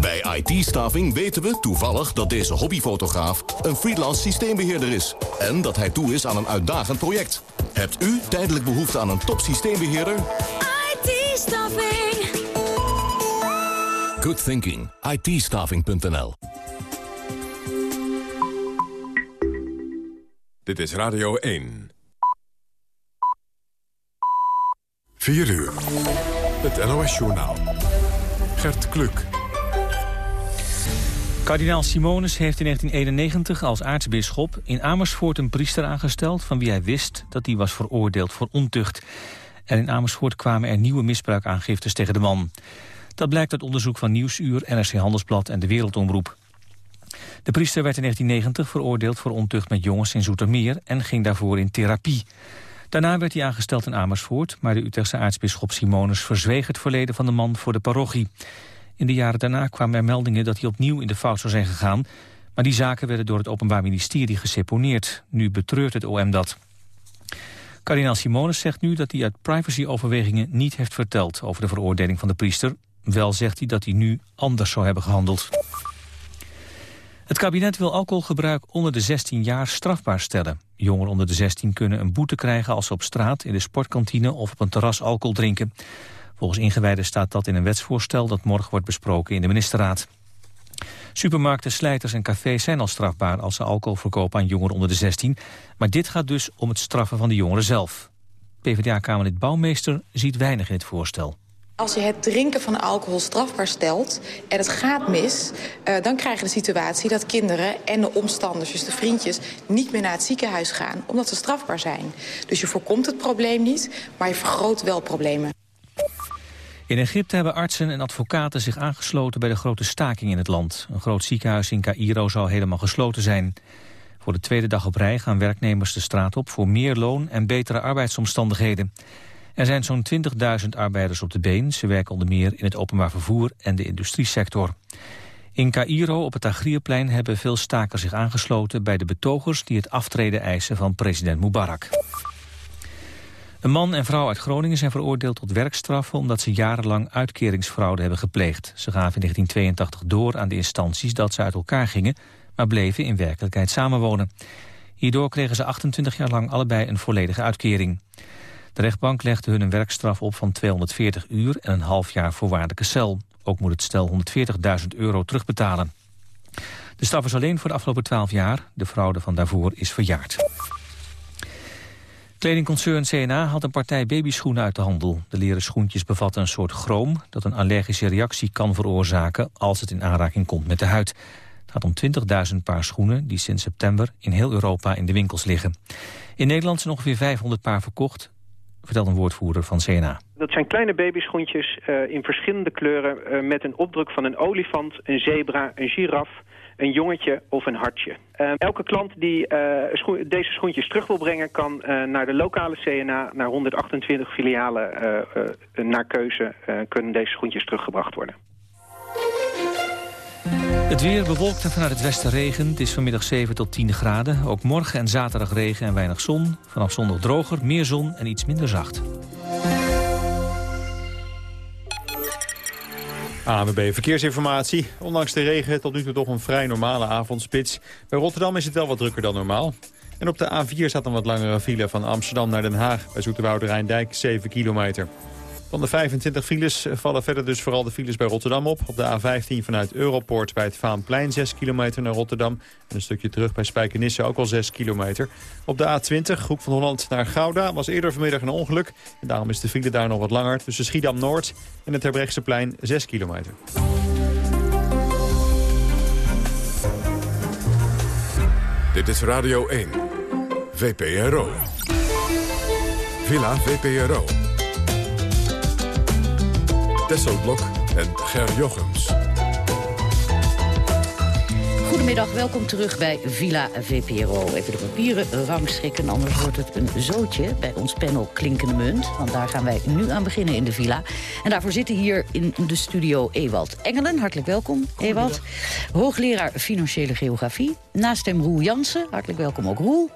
Bij IT-staving weten we toevallig dat deze hobbyfotograaf een freelance systeembeheerder is. En dat hij toe is aan een uitdagend project. Hebt u tijdelijk behoefte aan een top systeembeheerder? IT-staving. Good thinking. it Dit is Radio 1. 4 uur. Het NOS-journaal. Gert Kluk. Kardinaal Simonis heeft in 1991 als aartsbisschop in Amersfoort een priester aangesteld... van wie hij wist dat hij was veroordeeld voor ontucht. En in Amersfoort kwamen er nieuwe misbruikaangiftes tegen de man. Dat blijkt uit onderzoek van Nieuwsuur, NRC Handelsblad en de Wereldomroep. De priester werd in 1990 veroordeeld voor ontucht met jongens in Zoetermeer... en ging daarvoor in therapie. Daarna werd hij aangesteld in Amersfoort... maar de Utrechtse aartsbisschop Simonus verzweeg het verleden van de man voor de parochie. In de jaren daarna kwamen er meldingen dat hij opnieuw in de fout zou zijn gegaan... maar die zaken werden door het Openbaar Ministerie geseponeerd. Nu betreurt het OM dat. Kardinaal Simonus zegt nu dat hij uit privacyoverwegingen niet heeft verteld... over de veroordeling van de priester. Wel zegt hij dat hij nu anders zou hebben gehandeld. Het kabinet wil alcoholgebruik onder de 16 jaar strafbaar stellen. Jongeren onder de 16 kunnen een boete krijgen als ze op straat, in de sportkantine of op een terras alcohol drinken. Volgens ingewijden staat dat in een wetsvoorstel dat morgen wordt besproken in de ministerraad. Supermarkten, slijters en cafés zijn al strafbaar als ze alcohol verkopen aan jongeren onder de 16. Maar dit gaat dus om het straffen van de jongeren zelf. PvdA-kamerlid Bouwmeester ziet weinig in het voorstel. Als je het drinken van alcohol strafbaar stelt en het gaat mis... Uh, dan krijg je de situatie dat kinderen en de omstanders, dus de vriendjes... niet meer naar het ziekenhuis gaan, omdat ze strafbaar zijn. Dus je voorkomt het probleem niet, maar je vergroot wel problemen. In Egypte hebben artsen en advocaten zich aangesloten bij de grote staking in het land. Een groot ziekenhuis in Cairo zou helemaal gesloten zijn. Voor de tweede dag op rij gaan werknemers de straat op voor meer loon en betere arbeidsomstandigheden. Er zijn zo'n 20.000 arbeiders op de been. Ze werken onder meer in het openbaar vervoer en de industriesector. In Cairo op het Tagrierplein hebben veel stakers zich aangesloten... bij de betogers die het aftreden eisen van president Mubarak. Een man en vrouw uit Groningen zijn veroordeeld tot werkstraffen... omdat ze jarenlang uitkeringsfraude hebben gepleegd. Ze gaven in 1982 door aan de instanties dat ze uit elkaar gingen... maar bleven in werkelijkheid samenwonen. Hierdoor kregen ze 28 jaar lang allebei een volledige uitkering. De rechtbank legde hun een werkstraf op van 240 uur en een half jaar voorwaardelijke cel. Ook moet het stel 140.000 euro terugbetalen. De straf is alleen voor de afgelopen 12 jaar. De fraude van daarvoor is verjaard. Kledingconcern CNA had een partij babyschoenen uit de handel. De leren schoentjes bevatten een soort chroom... dat een allergische reactie kan veroorzaken als het in aanraking komt met de huid. Het gaat om 20.000 paar schoenen die sinds september in heel Europa in de winkels liggen. In Nederland zijn ongeveer 500 paar verkocht vertelt een woordvoerder van CNA. Dat zijn kleine babyschoentjes uh, in verschillende kleuren... Uh, met een opdruk van een olifant, een zebra, een giraf een jongetje of een hartje. Uh, elke klant die scho deze schoentjes terug wil brengen... kan naar de lokale CNA, naar 128 filialen naar keuze... kunnen deze schoentjes teruggebracht worden. Het weer bewolkt en vanuit het westen regen. Het is vanmiddag 7 tot 10 graden. Ook morgen en zaterdag regen en weinig zon. Vanaf zondag droger, meer zon en iets minder zacht. ANWB Verkeersinformatie. Ondanks de regen tot nu toe toch een vrij normale avondspits. Bij Rotterdam is het wel wat drukker dan normaal. En op de A4 staat een wat langere file van Amsterdam naar Den Haag. Bij Zoeterwoude Rijndijk 7 kilometer. Van de 25 files vallen verder dus vooral de files bij Rotterdam op. Op de A15 vanuit Europort bij het Vaanplein 6 kilometer naar Rotterdam. En een stukje terug bij Spijkenisse ook al 6 kilometer. Op de A20, Groep van Holland naar Gouda, was eerder vanmiddag een ongeluk. En daarom is de file daar nog wat langer tussen Schiedam-Noord en het Terbrechtseplein 6 kilometer. Dit is Radio 1, VPRO. Villa VPRO. Tesselblok en Ger Jochems. Goedemiddag, welkom terug bij Villa VPRO. Even de papieren rangschikken, anders wordt het een zootje bij ons panel Klinkende Munt. Want daar gaan wij nu aan beginnen in de villa. En daarvoor zitten hier in de studio Ewald Engelen. Hartelijk welkom, Ewald. Hoogleraar Financiële Geografie. Naast hem Roel Jansen. Hartelijk welkom ook, Roel.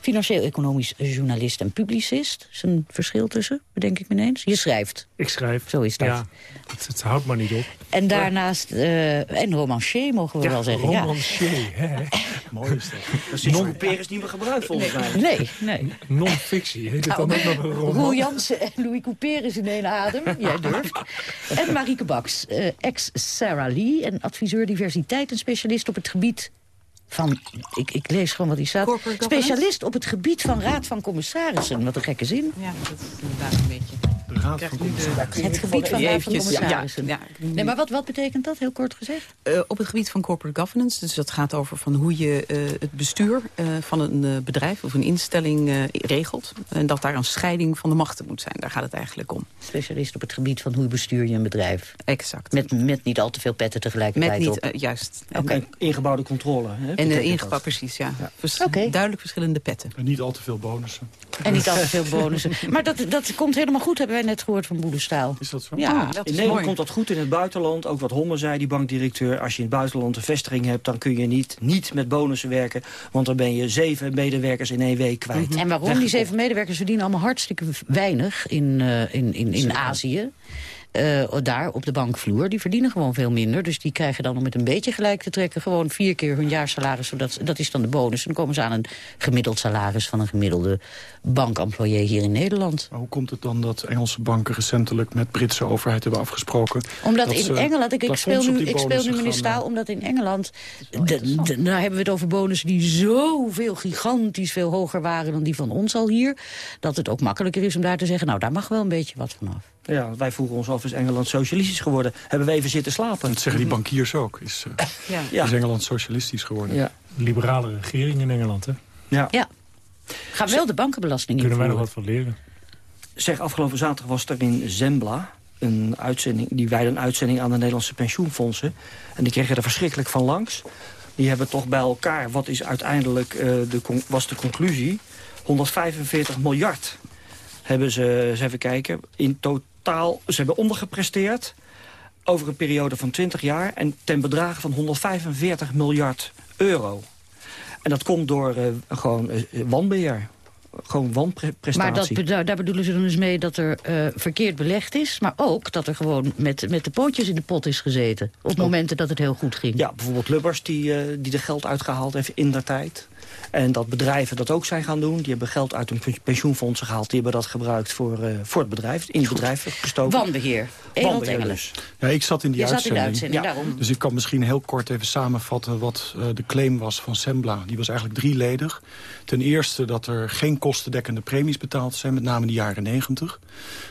Financieel-economisch journalist en publicist. is een verschil tussen, bedenk ik me ineens. Je schrijft. Ik schrijf. Zo is dat. Ja, het, het houdt maar niet op. En daarnaast, uh, en romancier mogen we ja, wel zeggen. romancier, ja. hè. Mooi is dat. Dat is non is niet meer gebruikt volgens mij. Nee, nee. Non-fictie, heet het dan ook nog een roman? Roel Jansen en Louis Couper is in één adem. Jij durft. En Marieke Baks, uh, ex-Sarah Lee... en adviseur diversiteit en specialist op het gebied van, ik, ik lees gewoon wat hij staat. Specialist op het gebied van raad van commissarissen. Wat een gekke zin. Ja, dat is inderdaad een beetje. De raad van commissarissen. Het gebied van raad van commissarissen. Ja, ja. Nee, maar wat, wat betekent dat, heel kort gezegd? Uh, op het gebied van corporate governance. Dus dat gaat over van hoe je uh, het bestuur uh, van een bedrijf of een instelling regelt. En dat daar een scheiding van de machten moet zijn. Daar gaat het eigenlijk om. Specialist op het gebied van hoe bestuur je een bedrijf. Exact. Met, met niet al te veel petten tegelijkertijd Met niet, op. juist. En, okay. en ingebouwde controle. Hè, en uh, ingebouwd, precies, ja. ja. Vers okay. Duidelijk verschillende petten. En niet al te veel bonussen. En niet al te veel bonussen. Maar dat, dat komt helemaal goed, hebben wij net gehoord van Boedestaal. Is dat zo? Ja, ah, dat in Nederland mooi. komt dat goed in het buitenland. Ook wat Homme zei, die bankdirecteur. Als je in het buitenland een vestiging hebt... dan kun je niet, niet met bonussen werken. Want dan ben je zeven medewerkers in één week kwijt. En waarom? Die zeven medewerkers verdienen allemaal hartstikke weinig in, uh, in, in, in Azië. Uh, daar op de bankvloer. Die verdienen gewoon veel minder. Dus die krijgen dan om het een beetje gelijk te trekken... gewoon vier keer hun jaarsalaris. Zodat, dat is dan de bonus. En dan komen ze aan een gemiddeld salaris... van een gemiddelde bankemployé hier in Nederland. Maar hoe komt het dan dat Engelse banken recentelijk... met Britse overheid hebben afgesproken... Omdat dat in Engeland... Ik, ik speel nu, ik speel nu meneer gaan, Staal, omdat in Engeland... daar hebben we het over bonussen die zoveel gigantisch veel hoger waren... dan die van ons al hier. Dat het ook makkelijker is om daar te zeggen... nou, daar mag wel een beetje wat vanaf. Ja, wij vroegen ons af, is Engeland socialistisch geworden? Hebben we even zitten slapen? Dat zeggen die bankiers ook. Is, uh, ja. ja. is Engeland socialistisch geworden? Ja. Liberale regering in Engeland, hè? Ja. ja. Gaan wel de bankenbelasting Kunnen wij nog wat van leren? Zeg, afgelopen zaterdag was er in Zembla... Een uitzending, die wijde een uitzending aan de Nederlandse pensioenfondsen. En die kregen er verschrikkelijk van langs. Die hebben toch bij elkaar, wat is uiteindelijk uh, de, was de conclusie... 145 miljard hebben ze, eens even kijken, in totaal... Ze hebben ondergepresteerd over een periode van 20 jaar... en ten bedrage van 145 miljard euro. En dat komt door uh, gewoon uh, wanbeheer. Gewoon wanprestatie. Maar dat, daar, daar bedoelen ze dan dus mee dat er uh, verkeerd belegd is... maar ook dat er gewoon met, met de pootjes in de pot is gezeten... op oh. momenten dat het heel goed ging. Ja, bijvoorbeeld Lubbers die, die er geld uitgehaald heeft in der tijd... En dat bedrijven dat ook zijn gaan doen. Die hebben geld uit hun pensioenfondsen gehaald. Die hebben dat gebruikt voor, uh, voor het bedrijf. In het bedrijf gestoken. Wanbeheer. Wanbeheer dus. Ja, ik zat in die Je uitzending. Zat in de uitzending ja. daarom. Dus ik kan misschien heel kort even samenvatten wat uh, de claim was van Sembla. Die was eigenlijk drieledig. Ten eerste dat er geen kostendekkende premies betaald zijn. Met name in de jaren negentig.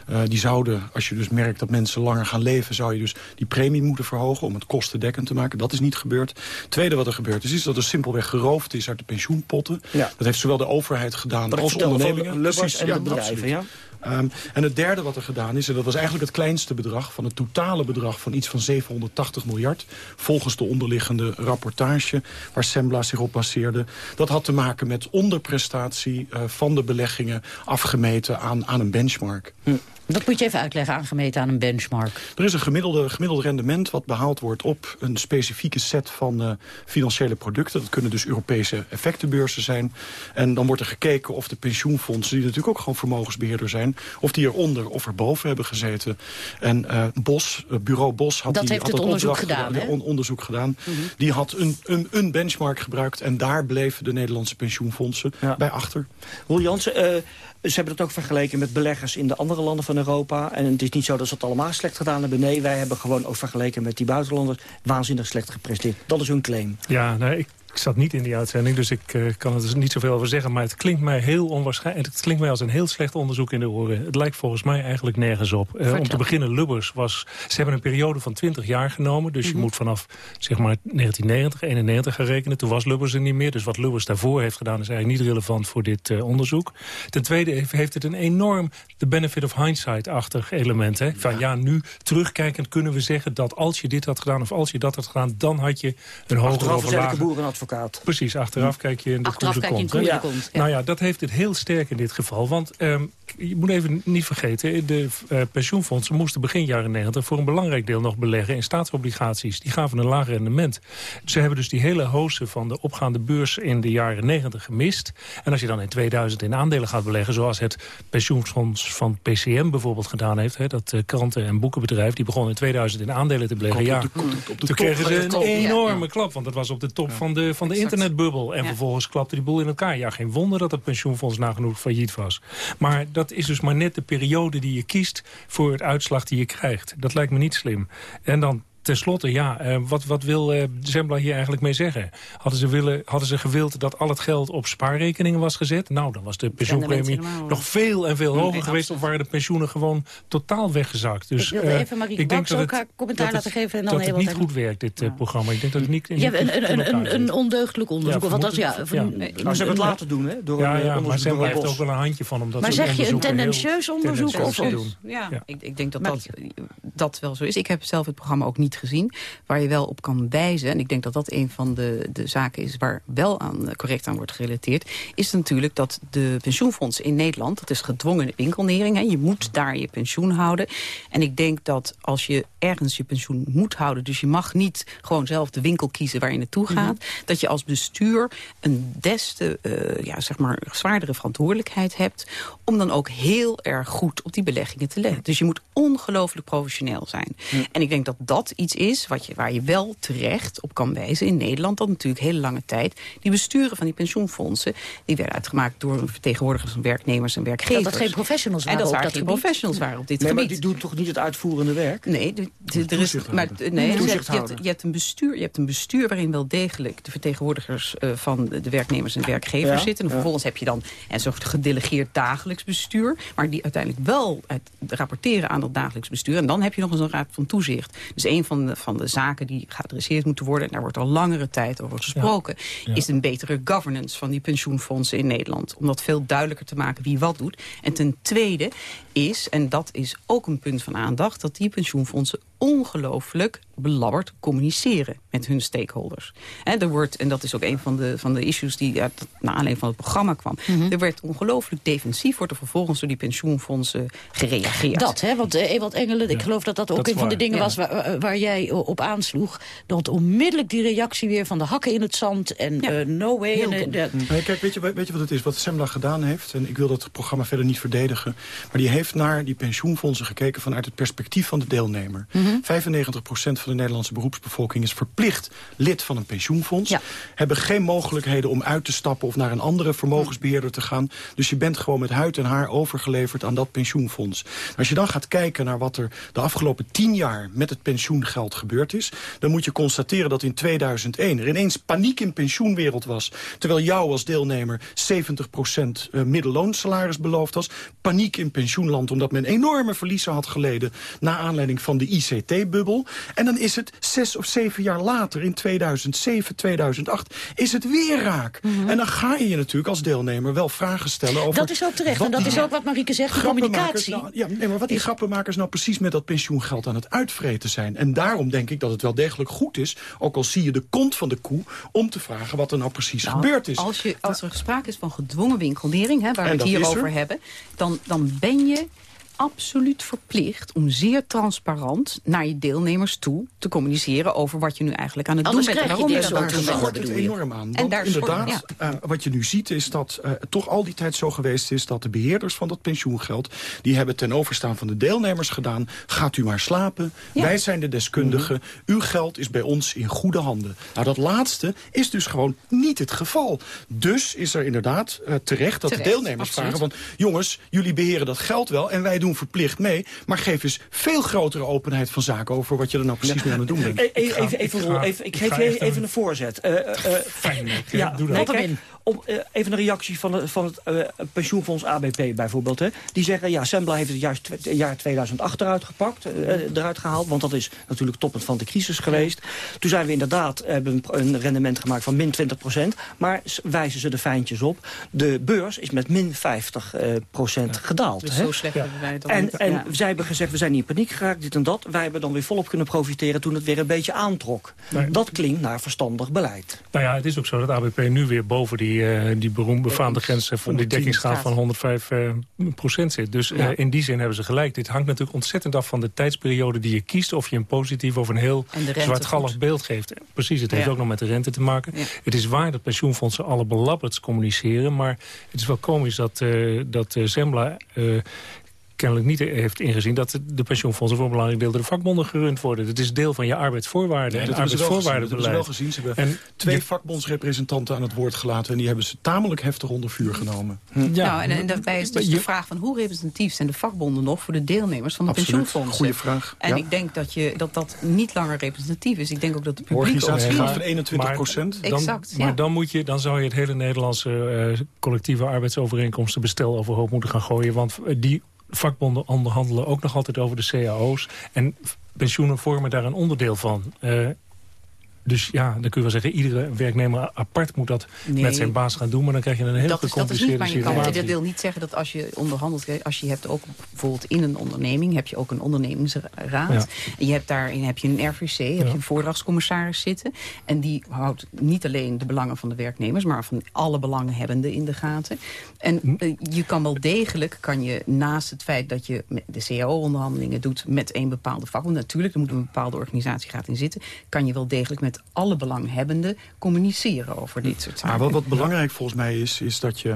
Uh, die zouden, als je dus merkt dat mensen langer gaan leven... zou je dus die premie moeten verhogen om het kostendekkend te maken. Dat is niet gebeurd. Tweede wat er gebeurd is, is dat er simpelweg geroofd is uit de pensioenpotten. Ja. Dat heeft zowel de overheid gedaan dat als ondernemingen. Lubbers en ja, bedrijven, ja. Um, en het derde wat er gedaan is, en dat was eigenlijk het kleinste bedrag... van het totale bedrag van iets van 780 miljard... volgens de onderliggende rapportage waar Sembla zich op baseerde... dat had te maken met onderprestatie uh, van de beleggingen... afgemeten aan, aan een benchmark. Hm. Dat moet je even uitleggen, aangemeten aan een benchmark. Er is een gemiddelde, gemiddeld rendement wat behaald wordt op een specifieke set van uh, financiële producten. Dat kunnen dus Europese effectenbeurzen zijn. En dan wordt er gekeken of de pensioenfondsen, die natuurlijk ook gewoon vermogensbeheerder zijn, of die eronder of erboven hebben gezeten. En uh, Bos, uh, bureau Bos had, dat die, heeft had het onderzoek gedaan. On, onderzoek gedaan. Mm -hmm. Die had een, een, een, benchmark gebruikt en daar bleven de Nederlandse pensioenfondsen ja. bij achter. Roel Jansen, ze hebben dat ook vergeleken met beleggers in de andere landen van Europa. En het is niet zo dat ze het allemaal slecht gedaan hebben. Nee, wij hebben gewoon ook vergeleken met die buitenlanders waanzinnig slecht gepresteerd. Dat is hun claim. Ja, nee, ik, ik zat niet in die uitzending, dus ik uh, kan er dus niet zoveel over zeggen. Maar het klinkt mij heel onwaarschijnlijk. Het klinkt mij als een heel slecht onderzoek in de oren. Het lijkt volgens mij eigenlijk nergens op. Uh, om te beginnen, Lubbers was... Ze hebben een periode van 20 jaar genomen. Dus mm -hmm. je moet vanaf zeg maar 1990, 91 gaan rekenen. Toen was Lubbers er niet meer. Dus wat Lubbers daarvoor heeft gedaan is eigenlijk niet relevant voor dit uh, onderzoek. Ten tweede heeft het een enorm de benefit of hindsight-achtig element. Hè? Van ja, nu terugkijkend kunnen we zeggen dat als je dit had gedaan of als je dat had gedaan, dan had je een hogere of advocaat. Precies, achteraf kijk je in de Achteraf kijk je in komt. de kont. Ja. Nou ja, dat heeft het heel sterk in dit geval. Want um, je moet even niet vergeten... de uh, pensioenfondsen moesten begin jaren 90 voor een belangrijk deel nog beleggen in staatsobligaties. Die gaven een laag rendement. Ze hebben dus die hele hoogte van de opgaande beurs in de jaren 90 gemist. En als je dan in 2000 in aandelen gaat beleggen... zoals het pensioenfonds van PCM bijvoorbeeld gedaan heeft... Hè, dat uh, kranten- en boekenbedrijf, die begon in 2000 in aandelen te beleggen. Ja, toen kregen ze een enorme klap, want dat was op de top van de, van de internetbubbel. En ja. vervolgens klapte die boel in elkaar. Ja, geen wonder dat het pensioenfonds nagenoeg failliet was. Maar dat is dus maar net de periode die je kiest voor het uitslag die je krijgt. Dat lijkt me niet slim. En dan ten slotte, ja, uh, wat, wat wil uh, Zembla hier eigenlijk mee zeggen? Hadden ze, willen, hadden ze gewild dat al het geld op spaarrekeningen was gezet? Nou, dan was de pensioenpremie nog veel en veel hoger geweest... of waren de pensioenen gewoon totaal weggezakt. Dus, ik wilde uh, even Marie Baks ook haar commentaar laten geven. En dan dat het niet goed werkt, dit ja. programma. Ik denk dat het niet... Ja, een, een, een, een ondeugdelijk onderzoek. Ja, of althans, ja, van, ja. Nou, ze hebben het laten doen, hè? Door ja, ja maar Zembla heeft ook wel een handje van. Omdat maar zeg je een tendentieus onderzoek? Of ja, ik denk dat dat wel zo is. Ik heb zelf het programma ook niet gezien waar je wel op kan wijzen... en ik denk dat dat een van de, de zaken is waar wel aan, correct aan wordt gerelateerd... is natuurlijk dat de pensioenfonds in Nederland... dat is gedwongen winkelnering, hè, je moet daar je pensioen houden. En ik denk dat als je ergens je pensioen moet houden... dus je mag niet gewoon zelf de winkel kiezen waar je naartoe gaat... Mm -hmm. dat je als bestuur een des te uh, ja, zeg maar zwaardere verantwoordelijkheid hebt... om dan ook heel erg goed op die beleggingen te letten. Dus je moet ongelooflijk professioneel zijn. Mm. En ik denk dat dat iets is wat je, waar je wel terecht op kan wijzen in Nederland... dat natuurlijk hele lange tijd die besturen van die pensioenfondsen... die werden uitgemaakt door vertegenwoordigers van werknemers en werkgevers. Dat dat geen professionals waren en dat op dat geen professionals waren op dit nee, gebied. maar die doen toch niet het uitvoerende werk? Nee, de, de, er is, maar, nee je, hebt, je, hebt, je, hebt een bestuur, je hebt een bestuur waarin wel degelijk... de vertegenwoordigers uh, van de werknemers en werkgevers ja, zitten. En vervolgens ja. heb je dan een soort gedelegeerd dagelijks bestuur... maar die uiteindelijk wel het rapporteren aan dat dagelijks bestuur. En dan heb je nog eens een raad van toezicht. Dus een van de, van de zaken die geadresseerd moeten worden... en daar wordt al langere tijd over gesproken... Ja. Ja. is een betere governance van die pensioenfondsen in Nederland. Om dat veel duidelijker te maken wie wat doet. En ten tweede is, en dat is ook een punt van aandacht... dat die pensioenfondsen ongelooflijk belabberd communiceren met hun stakeholders. En er wordt, en dat is ook een van de, van de issues die uit, naar aanleiding van het programma kwam... Mm -hmm. er werd ongelooflijk defensief, wordt er vervolgens door die pensioenfondsen gereageerd. Dat, hè? Want uh, Ewald Engelen, ja. ik geloof dat dat ook dat een van waar. de dingen ja. was waar, waar, jij op aansloeg. Dat onmiddellijk die reactie weer van de hakken in het zand en ja. uh, no way. En, uh, kijk, weet je, weet je wat het is? Wat Semla gedaan heeft, en ik wil dat programma verder niet verdedigen... maar die heeft naar die pensioenfondsen gekeken vanuit het perspectief van de deelnemer. Mm -hmm. 95% van de Nederlandse beroepsbevolking is verplicht lid van een pensioenfonds. Ja. Hebben geen mogelijkheden om uit te stappen of naar een andere vermogensbeheerder te gaan. Dus je bent gewoon met huid en haar overgeleverd aan dat pensioenfonds. Als je dan gaat kijken naar wat er de afgelopen tien jaar met het pensioengeld gebeurd is... dan moet je constateren dat in 2001 er ineens paniek in pensioenwereld was. Terwijl jou als deelnemer 70% middelloonsalaris beloofd was. Paniek in pensioenland omdat men enorme verliezen had geleden... na aanleiding van de ICT-bubbel. En dan is het zes of zeven jaar later, in 2007, 2008, is het weer raak. Mm -hmm. En dan ga je je natuurlijk als deelnemer wel vragen stellen over... Dat is ook terecht, en dat is ook wat Marieke zegt, communicatie. Nou, ja, nee, maar wat die grappenmakers nou precies met dat pensioengeld aan het uitvreten zijn. En daarom denk ik dat het wel degelijk goed is, ook al zie je de kont van de koe, om te vragen wat er nou precies nou, gebeurd is. Als, je, als er sprake is van gedwongen winkelnering, hè, waar we het hier over hebben, dan, dan ben je absoluut verplicht om zeer transparant naar je deelnemers toe te communiceren over wat je nu eigenlijk aan het Anders doen bent. Waarom is dat? Daar schort het enorm aan. Want en daar inderdaad, ja. uh, wat je nu ziet is dat uh, toch al die tijd zo geweest is dat de beheerders van dat pensioengeld, die hebben ten overstaan van de deelnemers gedaan, gaat u maar slapen, ja. wij zijn de deskundigen, mm -hmm. uw geld is bij ons in goede handen. Nou, dat laatste is dus gewoon niet het geval. Dus is er inderdaad uh, terecht dat terecht, de deelnemers absoluut. vragen van, jongens, jullie beheren dat geld wel en wij doen doen verplicht mee. Maar geef eens veel grotere openheid van zaken over wat je er nou precies mee aan het doen bent. Even, even, even, even, ik geef je even een voorzet. Uh, uh, Fijn, ja, doe dat. Om, even een reactie van, de, van het pensioenfonds ABP bijvoorbeeld. Hè. Die zeggen, ja, Sembla heeft het juist jaar 2008 eruit gepakt, eruit gehaald. Want dat is natuurlijk toppend van de crisis geweest. Toen zijn we inderdaad hebben een rendement gemaakt van min 20 procent. Maar wijzen ze de fijntjes op. De beurs is met min 50 procent gedaald. Dus zo slecht hebben wij En, en zij hebben gezegd, we zijn niet in paniek geraakt, dit en dat. Wij hebben dan weer volop kunnen profiteren toen het weer een beetje aantrok. Dat klinkt naar verstandig beleid. Nou ja, het is ook zo dat ABP nu weer boven die, uh, die befaamde grens van die dekkingsgraad van 105 uh, procent zit. Dus in die zin hebben ze gelijk. Dit hangt natuurlijk ontzettend af van de tijdsperiode die je kiest. Of je een positief of een heel zwartgallig beeld geeft. Precies, het heeft ook nog met de rente te maken. Het is waar dat pensioenfondsen alle belabberds communiceren. Maar het is wel komisch dat, dat Zembla kennelijk niet heeft ingezien... dat de pensioenfondsen voor een belangrijk deel door de vakbonden gerund worden. Het is deel van je arbeidsvoorwaarden en arbeidsvoorwaardenbeleid. Dat hebben ze wel gezien. Ze hebben en twee vakbondsrepresentanten aan het woord gelaten... en die hebben ze tamelijk heftig onder vuur genomen. Hm. Ja, nou, en, en daarbij is dus de vraag van hoe representatief zijn de vakbonden nog... voor de deelnemers van de Absoluut. pensioenfondsen. Goeie vraag. En ik denk dat, je, dat dat niet langer representatief is. Ik denk ook dat de publiek... Organisatie gaat van 21 procent. Exact, Maar dan, moet je, dan zou je het hele Nederlandse uh, collectieve arbeidsovereenkomsten bestel overhoop moeten gaan gooien. Want die vakbonden onderhandelen ook nog altijd over de cao's. En pensioenen vormen daar een onderdeel van. Uh, dus ja, dan kun je wel zeggen, iedere werknemer apart moet dat met zijn baas gaan doen. Maar dan krijg je een hele gecompliceerde dat is, dat is niet Dat wil niet zeggen dat als je onderhandelt, als je hebt ook bijvoorbeeld in een onderneming, heb je ook een ondernemingsraad. En je hebt daarin heb je een RVC, heb je een voordragscommissaris zitten. En die houdt niet alleen de belangen van de werknemers, maar van alle belanghebbenden in de gaten. En hm. eh, je kan wel degelijk, kan je naast het feit dat je de CAO-onderhandelingen doet met een bepaalde vakbond, natuurlijk, er moet een bepaalde organisatiegraad in zitten, kan je wel degelijk met alle belanghebbenden communiceren over dit soort zaken. Maar wat, wat belangrijk volgens mij is, is dat je...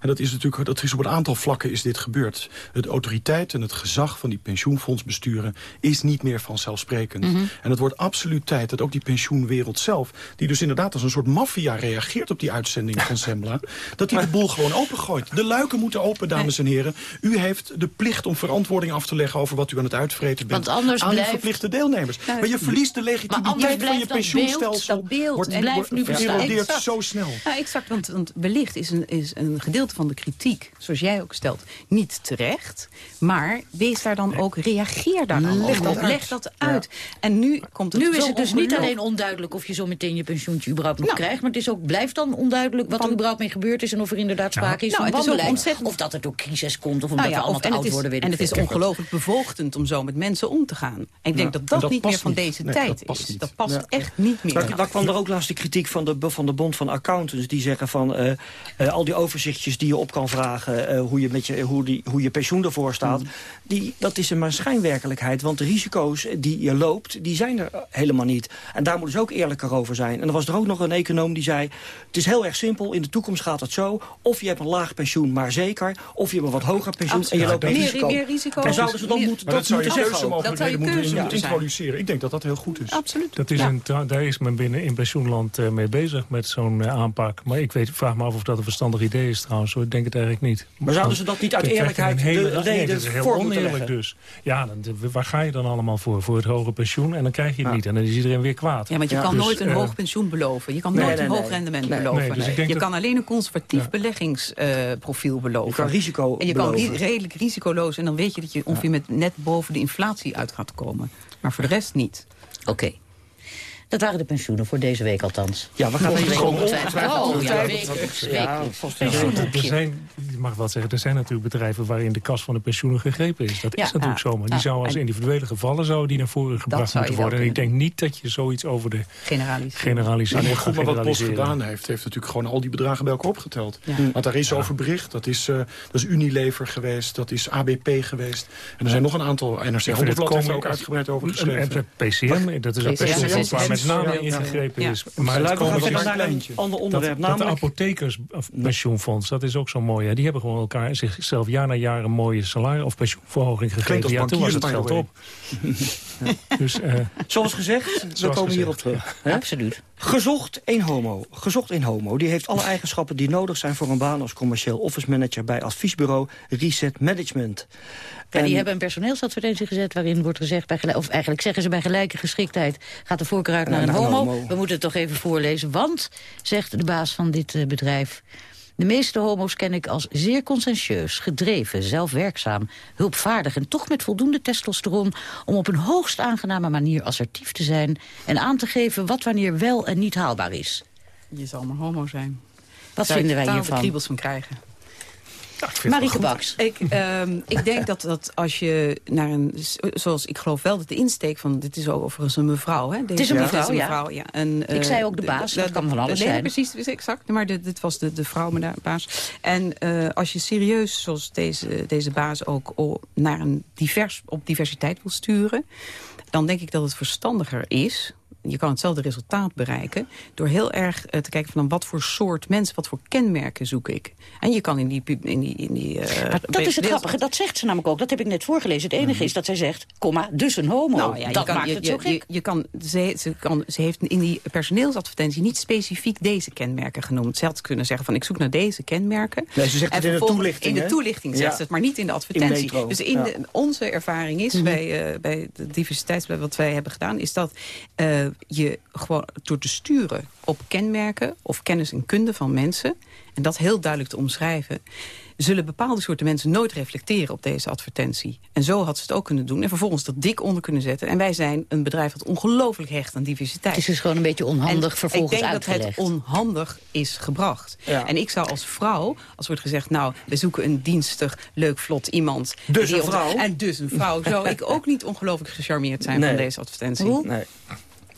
en dat is natuurlijk, dat is op een aantal vlakken is dit gebeurd. Het autoriteit en het gezag van die pensioenfondsbesturen is niet meer vanzelfsprekend. Mhm. En het wordt absoluut tijd dat ook die pensioenwereld zelf... die dus inderdaad als een soort maffia reageert op die uitzending van Sembla... dat die de boel gewoon opengooit. De luiken moeten open, dames en heren. U heeft de plicht om verantwoording af te leggen over wat u aan het uitvreten bent. Want anders aan blijft... verplichte deelnemers. maar je verliest de legitimiteit van je pensioen dat beeld wordt, blijft nu bestaan. zo snel. Nou, exact, want, want wellicht is een, is een gedeelte van de kritiek, zoals jij ook stelt, niet terecht. Maar wees daar dan ook, reageer daar dan leg dat, leg dat uit. En nu komt het Nu is het dus niet alleen onduidelijk of je zo meteen je pensioentje überhaupt nog nou. krijgt, maar het is ook, blijft dan onduidelijk wat er überhaupt mee gebeurd is en of er inderdaad sprake is nou, van wanbeleid. Of dat het door crisis komt of omdat nou we allemaal te oud worden. En het is ongelooflijk bevoogdend om zo met mensen om te gaan. En ik denk dat dat niet meer van deze tijd is. Dat past echt niet meer. Daar kwam er ook laatst de kritiek van de, van de Bond van Accountants. Die zeggen van uh, uh, al die overzichtjes die je op kan vragen... Uh, hoe, je met je, hoe, die, hoe je pensioen ervoor staat... Mm. Die, dat is een maar schijnwerkelijkheid. Want de risico's die je loopt, die zijn er helemaal niet. En daar moeten ze ook eerlijker over zijn. En er was er ook nog een econoom die zei... het is heel erg simpel, in de toekomst gaat het zo... of je hebt een laag pensioen, maar zeker... of je hebt een wat hoger pensioen en je loopt meer risico. Meer risico. En zouden ze dan moeten, dat, dat zou je keuzemogelijkheden moeten introduceren. Ik denk dat dat heel goed is. Absoluut. Dat is een, daar is men binnen in pensioenland uh, mee bezig met zo'n uh, aanpak. Maar ik weet, vraag me af of dat een verstandig idee is trouwens. Ik denk het eigenlijk niet. Maar zouden ze dat niet uit eerlijkheid hele, de reden nee, voor moeten leggen? dus. Ja, dan, waar ga je dan allemaal voor? Voor het hoge pensioen en dan krijg je het niet. En dan is iedereen weer kwaad. Ja, want je kan dus, nooit een uh, hoog pensioen beloven. Je kan nooit een hoog rendement beloven. Dus je kan alleen een conservatief beleggingsprofiel beloven. Je kan risico En je kan redelijk risicoloos. En dan weet je dat je ongeveer met net boven de inflatie uit gaat komen. Maar voor de rest niet. Oké. Dat waren de pensioenen voor deze week althans. Ja, we gaan even gewoon Oh, ja, ja, er zijn, je mag wel zeggen, er zijn natuurlijk bedrijven waarin de kas van de pensioenen gegrepen is. Dat is natuurlijk zo, maar die zou als individuele gevallen zou die naar voren gebracht moeten worden. En ik denk niet dat je zoiets over de generalisering nee, goed, Maar wat Bos gedaan heeft, heeft natuurlijk gewoon al die bedragen bij elkaar opgeteld. Want daar is over bericht. Dat is, uh, dat is Unilever geweest, dat is ABP geweest. En er zijn nog een aantal, NRC Handelsblad heeft er ook uitgebreid over geschreven. PCM, dat is een PCM met name ingegrepen is. Maar het komt naar een ander onderwerp. Dat, de apothekerspensioenfonds, dat is ook zo mooi. Hè? Die hebben gewoon elkaar zichzelf jaar na jaar een mooie salaris of pensioenverhoging gegeven. Ja, toen was het geld op. Dus, uh, Zoals gezegd, we komen hierop terug. Hè? Absoluut. Gezocht een homo. Gezocht een homo. Die heeft alle eigenschappen die nodig zijn voor een baan als commercieel office manager bij adviesbureau Reset Management. Ja, die hebben een personeelsadvertentie gezet waarin wordt gezegd... Bij of eigenlijk zeggen ze bij gelijke geschiktheid... gaat de voorkeur uit naar, een, homo. We moeten het toch even voorlezen, want, zegt de baas van dit uh, bedrijf... De meeste homo's ken ik als zeer conscientieus, gedreven, zelfwerkzaam, hulpvaardig en toch met voldoende testosteron om op een hoogst aangename manier assertief te zijn en aan te geven wat wanneer wel en niet haalbaar is. Je zal maar homo zijn. Wat vinden wij hiervan? Kriebels van krijgen. Marieke Baks. Ik, um, ik denk dat, dat als je naar een... Zoals ik geloof wel dat de insteek van... Dit is overigens een mevrouw, hè? Deze, het is een mevrouw, ja. mevrouw ja. En, ik zei ook de baas, dat kan van alles nee, zijn. Precies, exact. Maar dit, dit was de, de vrouw, de baas. En uh, als je serieus, zoals deze, deze baas ook... naar een divers, op diversiteit wil sturen... dan denk ik dat het verstandiger is je kan hetzelfde resultaat bereiken... door heel erg uh, te kijken van wat voor soort mensen, wat voor kenmerken zoek ik. En je kan in die... In die, in die uh, dat is het grappige, dat zegt ze namelijk ook. Dat heb ik net voorgelezen. Het enige mhm. is dat zij zegt, komma, dus een homo. Nou, ja, dat kan, maakt je, het zo gek. Je, je kan, ze, ze, kan, ze heeft in die personeelsadvertentie niet specifiek deze kenmerken genoemd. Ze had kunnen zeggen van ik zoek naar deze kenmerken. Nee, ze zegt het in de toelichting. In de toelichting zegt ze het, maar niet in de advertentie. In dus in de, onze ervaring is, mm -hmm. bij, uh, bij de diversiteitsbeleid wat wij hebben gedaan... is dat uh, je gewoon door te sturen op kenmerken of kennis en kunde van mensen... en dat heel duidelijk te omschrijven zullen bepaalde soorten mensen nooit reflecteren op deze advertentie. En zo had ze het ook kunnen doen. En vervolgens dat dik onder kunnen zetten. En wij zijn een bedrijf dat ongelooflijk hecht aan diversiteit. Het is dus gewoon een beetje onhandig en vervolgens Ik denk uitgelegd. dat het onhandig is gebracht. Ja. En ik zou als vrouw, als wordt gezegd... nou, we zoeken een dienstig, leuk, vlot iemand. Dus een vrouw. En dus een vrouw. zou ik ook niet ongelooflijk gecharmeerd zijn nee. van deze advertentie. Nee.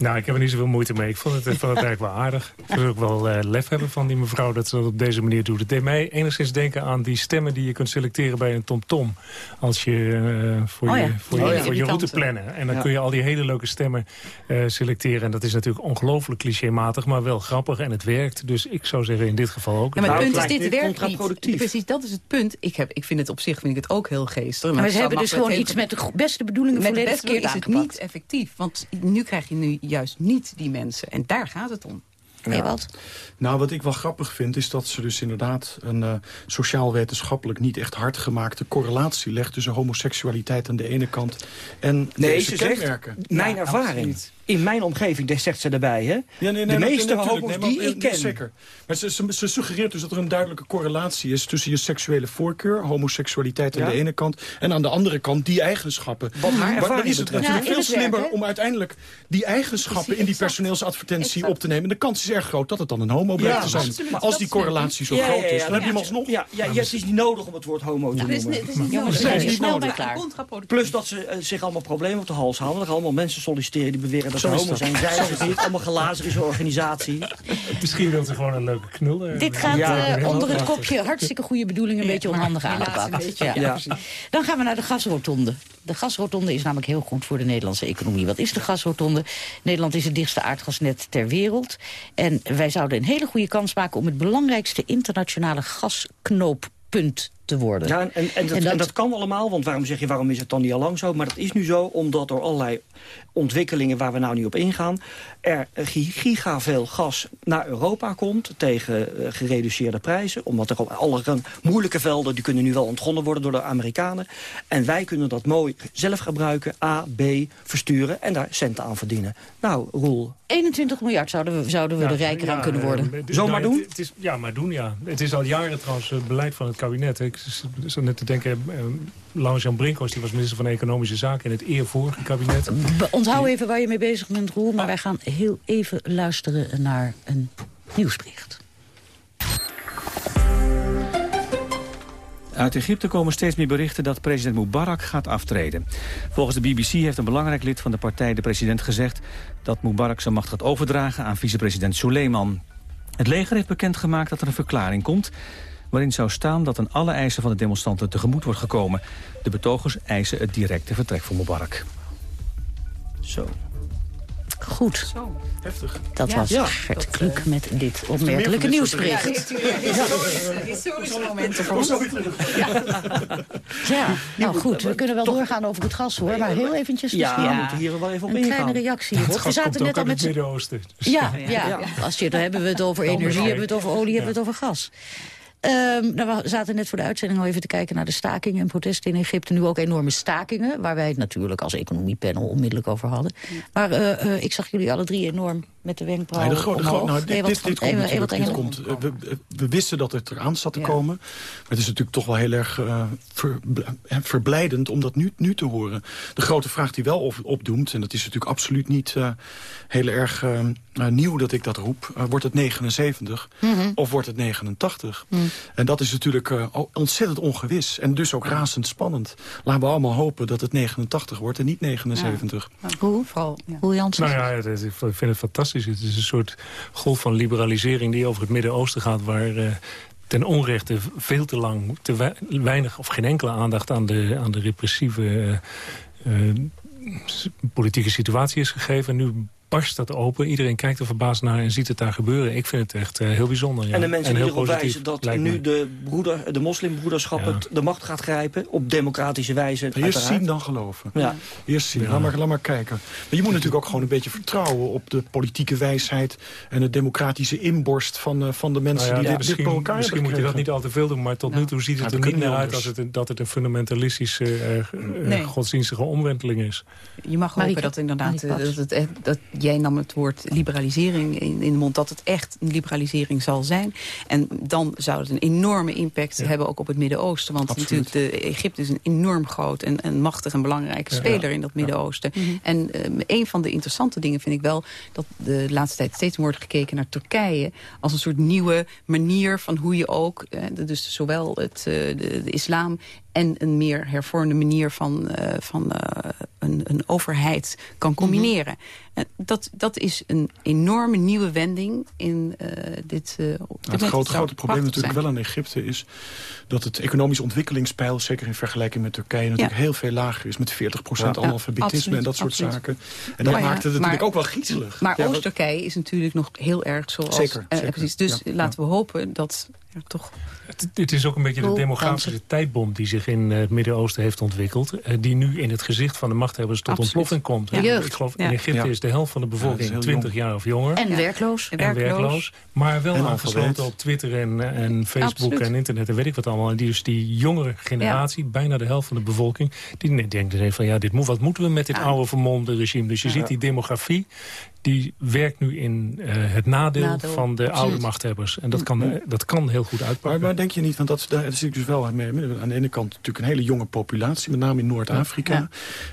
Nou, ik heb er niet zoveel moeite mee. Ik vond het, vond het eigenlijk wel aardig. Ik wil ook wel uh, lef hebben van die mevrouw dat ze dat op deze manier doet. Het deed mij enigszins denken aan die stemmen die je kunt selecteren bij een TomTom. Als je uh, voor, oh ja. je, voor, oh je, voor je route plannen. En dan ja. kun je al die hele leuke stemmen uh, selecteren. En dat is natuurlijk ongelooflijk clichématig, maar wel grappig. En het werkt. Dus ik zou zeggen in dit geval ook. Ja, maar het punt is, dit werkt niet. Precies, dat is het punt. Ik, heb, ik vind het op zich vind ik het ook heel geestig. Maar, maar ze hebben dus gewoon iets met de beste bedoelingen volledig verkeerd is het niet effectief. Want nu krijg je nu juist niet die mensen. En daar gaat het om. Ja. wat? Nou, wat ik wel grappig vind, is dat ze dus inderdaad... een uh, sociaal-wetenschappelijk niet echt hard gemaakte correlatie legt... tussen homoseksualiteit aan de ene kant en nee, deze ze kenmerken. Zegt, mijn ja, ervaring, in mijn omgeving, zegt ze erbij, hè? Ja, nee, nee, de meeste nee, homo's die ik ken. Zeker. Maar ze, ze, ze, suggereert dus dat er een duidelijke correlatie is... tussen je seksuele voorkeur, homoseksualiteit aan ja. de ene kant... en aan de andere kant die eigenschappen. Wat haar ervaring Dan is het natuurlijk veel slimmer werk, om uiteindelijk... die eigenschappen Precies, in die personeelsadvertentie exact. op te nemen. De kans is erg groot dat het dan een homo blijkt te zijn. Absoluut, maar als die correlatie zo groot is, dan heb je hem alsnog. Ja, ja, het is niet nodig om het woord homo te noemen. Het is niet nodig. Plus dat ze zich allemaal problemen op de hals halen. Er gaan allemaal mensen solliciteren die beweren dat ze homo zijn is het niet. Allemaal glazerische organisatie. Misschien wil ze gewoon een leuke knul. Uh, Dit gaat ja, uh, onder het kopje hartstikke goede bedoelingen... een beetje onhandig aangepakt. Ja. Ja. Dan gaan we naar de gasrotonde. De gasrotonde is namelijk heel goed voor de Nederlandse economie. Wat is de gasrotonde? Nederland is het dichtste aardgasnet ter wereld. En wij zouden een hele goede kans maken... om het belangrijkste internationale gasknooppunt te worden. Ja, en, en, dat, en, dat, en, dat, kan allemaal, want waarom zeg je waarom is het dan niet al lang zo? Maar dat is nu zo, omdat door allerlei ontwikkelingen waar we nou niet op ingaan... er giga veel gas naar Europa komt tegen uh, gereduceerde prijzen. Omdat er alle moeilijke velden, die kunnen nu wel ontgonnen worden door de Amerikanen. En wij kunnen dat mooi zelf gebruiken, A, B, versturen en daar centen aan verdienen. Nou, Roel. 21 miljard zouden we, zouden we ja, er rijker ja, aan kunnen worden. Uh, Zomaar nou, doen? Het, het is, ja, maar doen, ja. Het is al jaren trouwens het beleid van het kabinet. Ik zat net te denken, uh, Laurens-Jan Brinkhorst, die was minister van Economische Zaken in het eer vorige kabinet. Onthoud even waar je mee bezig bent, Roel. Maar wij gaan heel even luisteren naar een nieuwsbericht. Uit Egypte komen steeds meer berichten dat president Mubarak gaat aftreden. Volgens de BBC heeft een belangrijk lid van de partij de president gezegd... dat Mubarak zijn macht gaat overdragen aan vicepresident Suleiman. Het leger heeft bekendgemaakt dat er een verklaring komt waarin zou staan dat aan alle eisen van de demonstranten tegemoet wordt gekomen. De betogers eisen het directe vertrek van Mubarak. Zo. Goed. Zo. Heftig. Dat Ja. was Ja, Gert Kluk met dit opmerkelijke nieuwsbericht. Historische momenten voor ons. Ja, nou goed, we kunnen wel doorgaan over het gas hoor, maar heel eventjes Ja, we moeten hier wel even op een kleine ingaan. reactie hierop. Het We zaten net al het met Midden-Oosten. Dus- Ja, ja. Als je, dan hebben we het over energie, hebben we het over olie, hebben we het over gas. Ehm, nou, we zaten net voor de uitzending al even te kijken naar de stakingen en protesten in Egypte. Nu ook enorme stakingen, waar wij het natuurlijk als economiepanel onmiddellijk over hadden. Maar eh, eh, ik zag jullie alle drie enorm met de Nee, wenkbrauwen de omhoog. nou, dit, dit, komt natuurlijk. Dit komt, eh, we, we wisten dat het eraan zat te Ja. komen. Maar het is natuurlijk toch wel heel erg eh, ver- verblijdend om dat nu, nu te horen. De grote vraag die wel op, opdoemt, en dat is natuurlijk absoluut niet eh, heel erg nieuw dat ik dat roep. wordt het 79 Mhm. of wordt het 89? Mhm. En dat is natuurlijk eh, ontzettend ongewis. En dus ook razend spannend. Laten we allemaal hopen dat het 89 wordt en niet 79. Hoe? Vooral, ja. Hoe Jansen? Nou ja, het is- ik vind het fantastisch. Het is een soort golf van liberalisering die over het Midden-Oosten gaat... waar eh, ten onrechte veel te lang te wei- weinig of geen enkele aandacht... aan de, aan de repressieve eh, eh, politieke situatie is gegeven. En nu barst dat open. Iedereen kijkt er verbaasd naar en ziet het daar gebeuren. Ik vind het echt eh, heel bijzonder. Ja. En de mensen die erop wijzen dat nu me. de, broeder, de moslimbroederschap Ja. het- de macht gaat grijpen... op democratische wijze Eerst uiteraard. zien, dan geloven. Ja. Eerst zien, Ja. laat, maar, laat maar kijken. Maar je moet natuurlijk ook gewoon een beetje vertrouwen... op de politieke wijsheid en de democratische inborst van, eh, van de mensen Nou ja, die dit, voor elkaar misschien moet je dat niet al te veel doen, maar tot Nou. nu toe ziet het er niet naar uit als anders. het, dat het een fundamentalistische Nee. godsdienstige omwenteling is. Je mag hopen dat inderdaad, dat, het, echt- dat jij nam het woord liberalisering in, in de mond, dat het echt een liberalisering zal zijn. En dan zou het een enorme impact Ja. hebben ook op het Midden-Oosten. Want Absoluut. natuurlijk, de, Egypte is een enorm groot en, en machtig en belangrijke Ja. speler in dat Midden-Oosten. En eh, een van de interessante dingen vind ik wel dat de laatste tijd steeds wordt gekeken naar Turkije als een soort nieuwe manier van hoe je ook, eh, dus zowel het, eh, de, de islam en een meer hervormde manier van, eh, van eh, een, een overheid kan combineren. En dat, dat is een enorme nieuwe wending in eh, dit... eh, Nou, het grote, grote probleem natuurlijk zijn. wel in Egypte is... dat het economisch ontwikkelingspeil, zeker in vergelijking met Turkije... natuurlijk heel veel lager is met 40 Ja. analfabetisme absoluut, en dat soort absoluut. zaken. En dat Maar ja, maakt het natuurlijk maar- ook wel griezelig. Maar Oost-Turkije is natuurlijk nog heel erg zoals... Zeker, zeker. precies. Dus Ja, laten we hopen dat er toch... Het, het is ook een beetje de demografische kansen? tijdbom die zich in eh, het Midden-Oosten heeft ontwikkeld. eh, die nu in het gezicht van de machthebbers tot Absoluut. ontploffing komt. Ja. Ik- Jeugd. Ik geloof Ja. in Egypte Ja. is de helft van de Ja, bevolking dat is heel 20 jaar of jonger. En Ja. werkloos. En en werkloos. Maar wel aangesloten op Twitter en, en Facebook Absoluut. en internet en weet ik wat allemaal. En die, dus die jongere generatie, bijna de helft van de bevolking... die denkt ineens van ja, dit moet, wat moeten we met dit Ja. oude vermomde regime? Dus je ziet die demografie, die werkt nu in eh, het nadeel, Nadeel, van de oude machthebbers. En dat kan, eh, dat kan heel goed uitpakken. maar denk je niet, want dat, daar zit ik dus wel mee. Aan de ene kant natuurlijk een hele jonge populatie, met name in Noord-Afrika. Ja.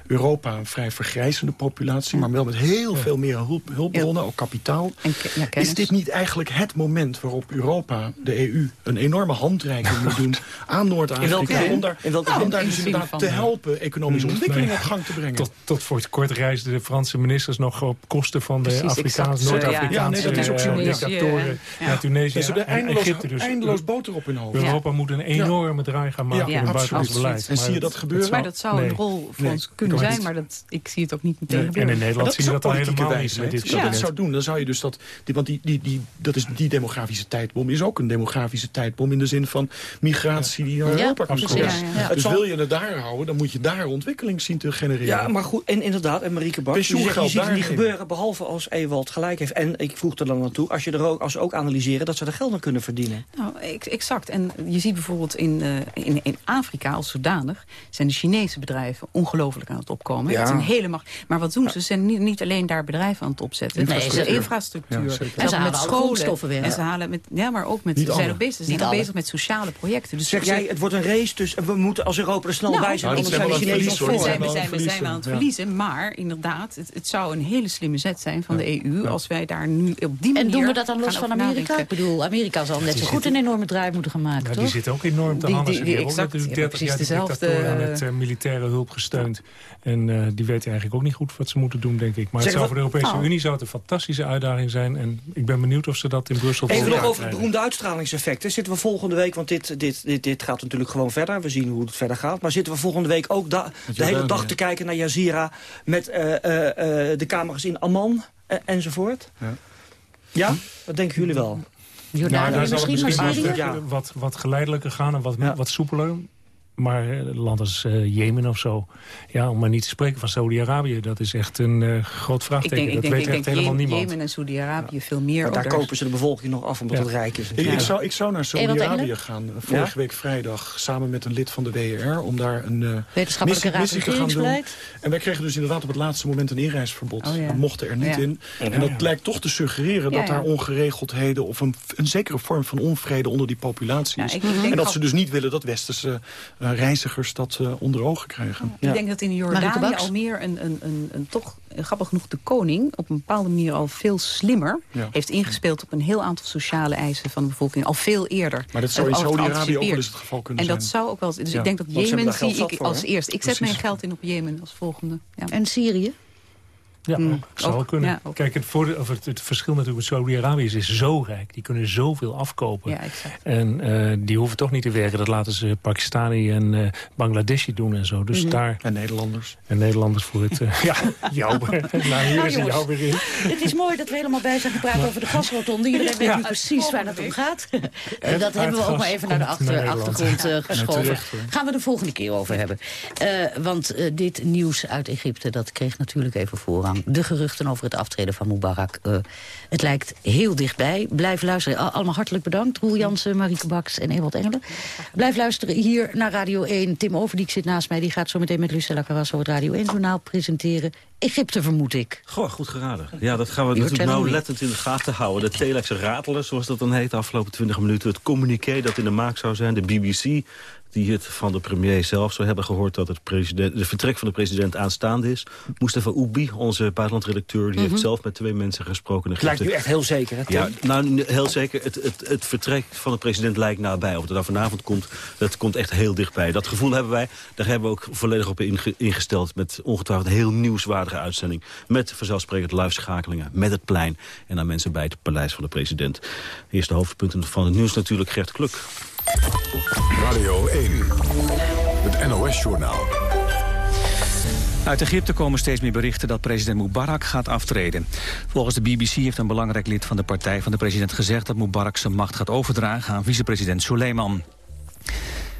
Europa een vrij vergrijzende populatie, maar wel met heel veel meer hulp, hulpbronnen, ook kapitaal. En. Is dit niet eigenlijk het moment waarop Europa, de EU, een enorme handreiking moet doen aan Noord-Afrika? Om daar, In welke nou, om zin? daar dus inderdaad van- te helpen economische Mm, ontwikkeling nee. op gang te brengen. Tot, tot voor het kort reisden de Franse ministers nog op kosten van de Precies, Afrikaanse. Noord-Afrikaanse Ja, nee, dat is ook zo. dictatoren Ja. naar Tunesië Dus ze hebben en eindeloos, Egypte. Dus eindeloos boter op hun hoofd. Europa moet een enorme draai gaan maken Ja, in het absoluut. buitenlands beleid. En zie je dat gebeuren? Maar dat zou nee. een rol voor Nee, ons kunnen zijn, maar dat, ik zie het ook niet meteen Nee. En gebeuren. in Nederland zie je dat al helemaal niet met wijsheid. dit Als je dat zou doen, dan zou je dus dat... Die, want die, die, die, dat is, die demografische tijdbom is ook een demografische tijdbom... in de zin van migratie die naar Europa kan komen. Dus wil je het daar houden, dan moet je daar ontwikkeling zien te genereren. Ja, maar goed, en inderdaad, en Marieke Bart, je, ziet het niet gebeuren, behalve als Ewald gelijk heeft. En ik vroeg er dan naartoe, als, je er ook, als ze ook analyseren dat ze er geld aan kunnen verdienen. Nou, ex- exact. En je ziet bijvoorbeeld in, eh, in, in Afrika als zodanig... zijn de Chinese bedrijven ongelooflijk aan het opkomen. Ja. Het is een hele macht. Maar wat doen ze? Ze zijn niet, niet alleen daar bedrijven aan het opzetten. Infrastructuur. Nee, infrastructuur. Ja, zeker. En ze halen met grondstoffen weg. En ze halen met, ja, maar ook met, Niet ze zijn alle. ook bezig, ze zijn ook bezig met sociale projecten. Dus Zeg ze- jij, het wordt een race, dus we moeten als Europa er snel Nou, bij zijn, nou, anders zijn we we zijn, verliezen. we wel zijn, we zijn aan het verliezen. Maar inderdaad, het, het zou een hele slimme zet zijn van de EU... als wij daar nu op die manier En doen we dat dan los van Amerika? Ik bedoel, Amerika zal net zo goed een enorme draai moeten gaan maken, Ja, die zit ook enorm te Die- handen. die- Die, exact, natuurlijk die 30 hebben jaar dezelfde- met eh, militaire hulp gesteund. En eh, die weten eigenlijk ook niet goed wat ze moeten doen, denk ik. Maar het zou voor de Europese nou. Unie zou het een fantastische uitdaging zijn. En ik ben benieuwd of ze dat in Brussel voor Even nog over het beroemde uitstralingseffect. Zitten we volgende week, want dit, dit, dit, dit gaat natuurlijk gewoon verder. We zien hoe het verder gaat. Maar zitten we volgende week ook de hele dag te kijken naar Jazeera... met eh, eh, eh, de camera's in Amman, enzovoort. Ja. ja, dat denken jullie wel. Jordanië nou, misschien, misschien wat, wat geleidelijker gaan en wat, wat soepeler. Maar eh, landen als uh, Jemen of zo, ja, om maar niet te spreken van Saudi-Arabië... dat is echt een uh, groot vraagteken. Ik denk, dat ik weet denk, echt helemaal niemand. Jemen en Saudi-Arabië veel meer. Maar daar kopen ze de bevolking nog af omdat ja. het rijk is. Ik, ik, zou, ik zou naar Saudi-Arabië gaan, vorige week vrijdag... samen met een lid van de WR, om daar een uh, Wetenschappelijke missie, te gaan doen. En wij kregen dus inderdaad op het laatste moment een inreisverbod. Oh, We mochten er niet in. En dat lijkt toch te suggereren dat daar ongeregeldheden... of een, een zekere vorm van onvrede onder die populatie is. En dat ze dus niet willen dat westerse reizigers dat uh, onder ogen krijgen. Ik denk dat in Jordanië al meer een, een, een, een toch grappig genoeg de koning op een bepaalde manier al veel slimmer heeft ingespeeld op een heel aantal sociale eisen van de bevolking. Al veel eerder. Maar dat zou in Saudi-Arabië ook wel eens het geval kunnen zijn. En dat zou ook wel Dus ik denk dat Jemen zie ik als eerst. Ik zet mijn geld in op Jemen als volgende. En Syrië? Ja, mm, zou kunnen. Kijk, het, of het, het, verschil natuurlijk met Saudi-Arabië is, is zo rijk. Die kunnen zoveel afkopen. Ja, exact. En uh, die hoeven toch niet te werken. Dat laten ze Pakistani en uh, Bangladeshi doen en zo. Dus mm -hmm. daar... En Nederlanders. En Nederlanders voor het... Uh, ja, jou. nou, hier is jou weer in. Het is mooi dat we helemaal bij zijn gepraat over de gasrotonde. Iedereen weet nu precies waar het om gaat. En dat hebben we ook maar even naar de achter, achtergrond geschoven. Gaan we de volgende keer over hebben. want dit nieuws uit Egypte, dat kreeg natuurlijk even voorrang de geruchten over het aftreden van Mubarak. Uh, het lijkt heel dichtbij. Blijf luisteren. Allemaal hartelijk bedankt. Roel Jansen, Marieke Baks en Ewald Engelen. Blijf luisteren hier naar Radio 1. Tim Overdiek zit naast mij. Die gaat zo meteen met Lucella Carrasso het Radio 1-journaal presenteren. Egypte, vermoed ik. Goh, goed geraden. Ja, dat gaan we natuurlijk nauwlettend in de gaten houden. De telex ratelen, zoals dat dan heet, de afgelopen 20 minuten. Het communiqué dat in de maak zou zijn. De BBC die het van de premier zelf zou hebben gehoord... dat het president, de vertrek van de president aanstaande is. Mustafa Oubi, onze buitenlandredacteur... die heeft mhm. zelf met twee mensen gesproken. Het lijkt nu echt heel zeker, hè? Ja, nou, heel zeker. Het, het, het vertrek van de president lijkt nabij. Of het dan vanavond komt, dat komt echt heel dichtbij. Dat gevoel hebben wij. Daar hebben we ook volledig op ingesteld... met ongetwijfeld heel nieuwswaardige uitzending. Met vanzelfsprekend live schakelingen, met het plein... en dan mensen bij het paleis van de president. Eerste hoofdpunten van het nieuws natuurlijk Gert Kluk. Radio 1, het NOS-journaal. Uit Egypte komen steeds meer berichten dat president Mubarak gaat aftreden. Volgens de BBC heeft een belangrijk lid van de partij van de president gezegd... dat Mubarak zijn macht gaat overdragen aan vicepresident Soleiman.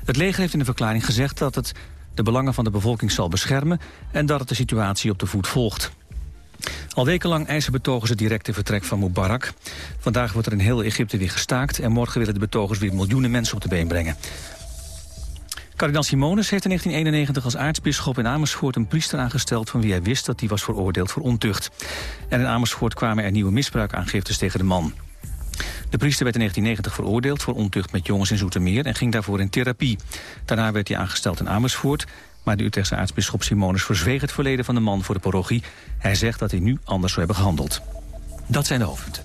Het leger heeft in een verklaring gezegd dat het de belangen van de bevolking zal beschermen... en dat het de situatie op de voet volgt. Al wekenlang eisen betogers het directe vertrek van Mubarak. Vandaag wordt er in heel Egypte weer gestaakt... en morgen willen de betogers weer miljoenen mensen op de been brengen. Kardinaal Simonus heeft in 1991 als aartsbisschop in Amersfoort een priester aangesteld van wie hij wist dat hij was veroordeeld voor ontucht. En in Amersfoort kwamen er nieuwe misbruikaangiftes tegen de man. De priester werd in 1990 veroordeeld voor ontucht met jongens in Zoetermeer en ging daarvoor in therapie. Daarna werd hij aangesteld in Amersfoort maar de Utrechtse aartsbisschop Simonus verzweeg het verleden van de man voor de parochie. Hij zegt dat hij nu anders zou hebben gehandeld. Dat zijn de hoofdpunten.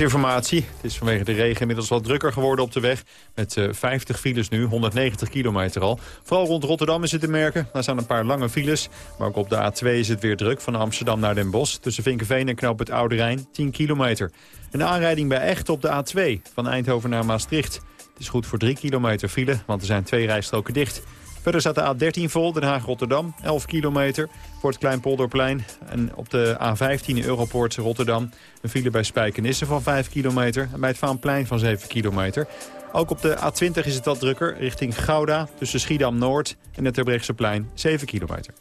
Informatie. Het is vanwege de regen inmiddels wat drukker geworden op de weg. Met 50 eh, files nu, 190 kilometer al. Vooral rond Rotterdam is het te merken. Daar staan een paar lange files. Maar ook op de A2 is het weer druk. Van Amsterdam naar Den Bosch. Tussen Vinkenveen en Knoop het Oude Rijn. 10 kilometer. Een aanrijding bij Echt op de A2. Van Eindhoven naar Maastricht. Het is goed voor 3 kilometer file, want er zijn twee rijstroken dicht. Verder staat de A13 vol, Den Haag-Rotterdam, 11 kilometer voor het Kleinpolderplein. En op de A15 Europoort Rotterdam een file bij Spijkenisse van 5 kilometer. En bij het Vaanplein van 7 kilometer. Ook op de A20 is het wat drukker richting Gouda tussen Schiedam-Noord en het Terbrechtseplein 7 kilometer.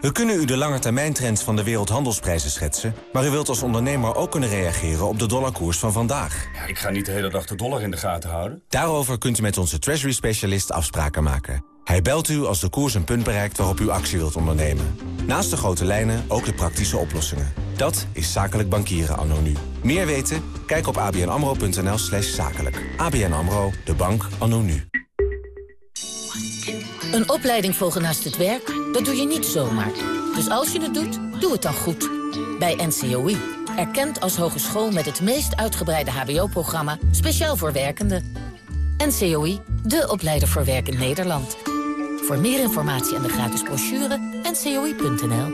We kunnen u de langetermijntrends van de wereldhandelsprijzen schetsen... maar u wilt als ondernemer ook kunnen reageren op de dollarkoers van vandaag. Ja, ik ga niet de hele dag de dollar in de gaten houden. Daarover kunt u met onze treasury-specialist afspraken maken. Hij belt u als de koers een punt bereikt waarop u actie wilt ondernemen. Naast de grote lijnen ook de praktische oplossingen. Dat is Zakelijk Bankieren anno nu. Meer weten? Kijk op abnamro.nl slash zakelijk. ABN AMRO, de bank anno nu. Een opleiding volgen naast het werk, dat doe je niet zomaar. Dus als je het doet, doe het dan goed. Bij NCOI. Erkend als hogeschool met het meest uitgebreide hbo-programma... speciaal voor werkenden. NCOI, de opleider voor werk in Nederland. Voor meer informatie en de gratis brochure, ncoi.nl.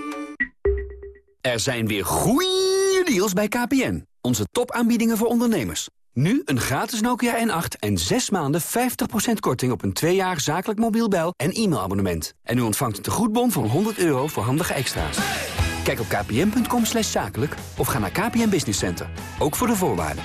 Er zijn weer goeie deals bij KPN. Onze topaanbiedingen voor ondernemers. Nu een gratis Nokia N8 en 6 maanden 50% korting op een 2 jaar zakelijk mobiel bel- en e-mailabonnement. En u ontvangt een tegoedbon van 100 euro voor handige extra's. Kijk op kpn.com slash zakelijk of ga naar KPN Business Center. Ook voor de voorwaarden.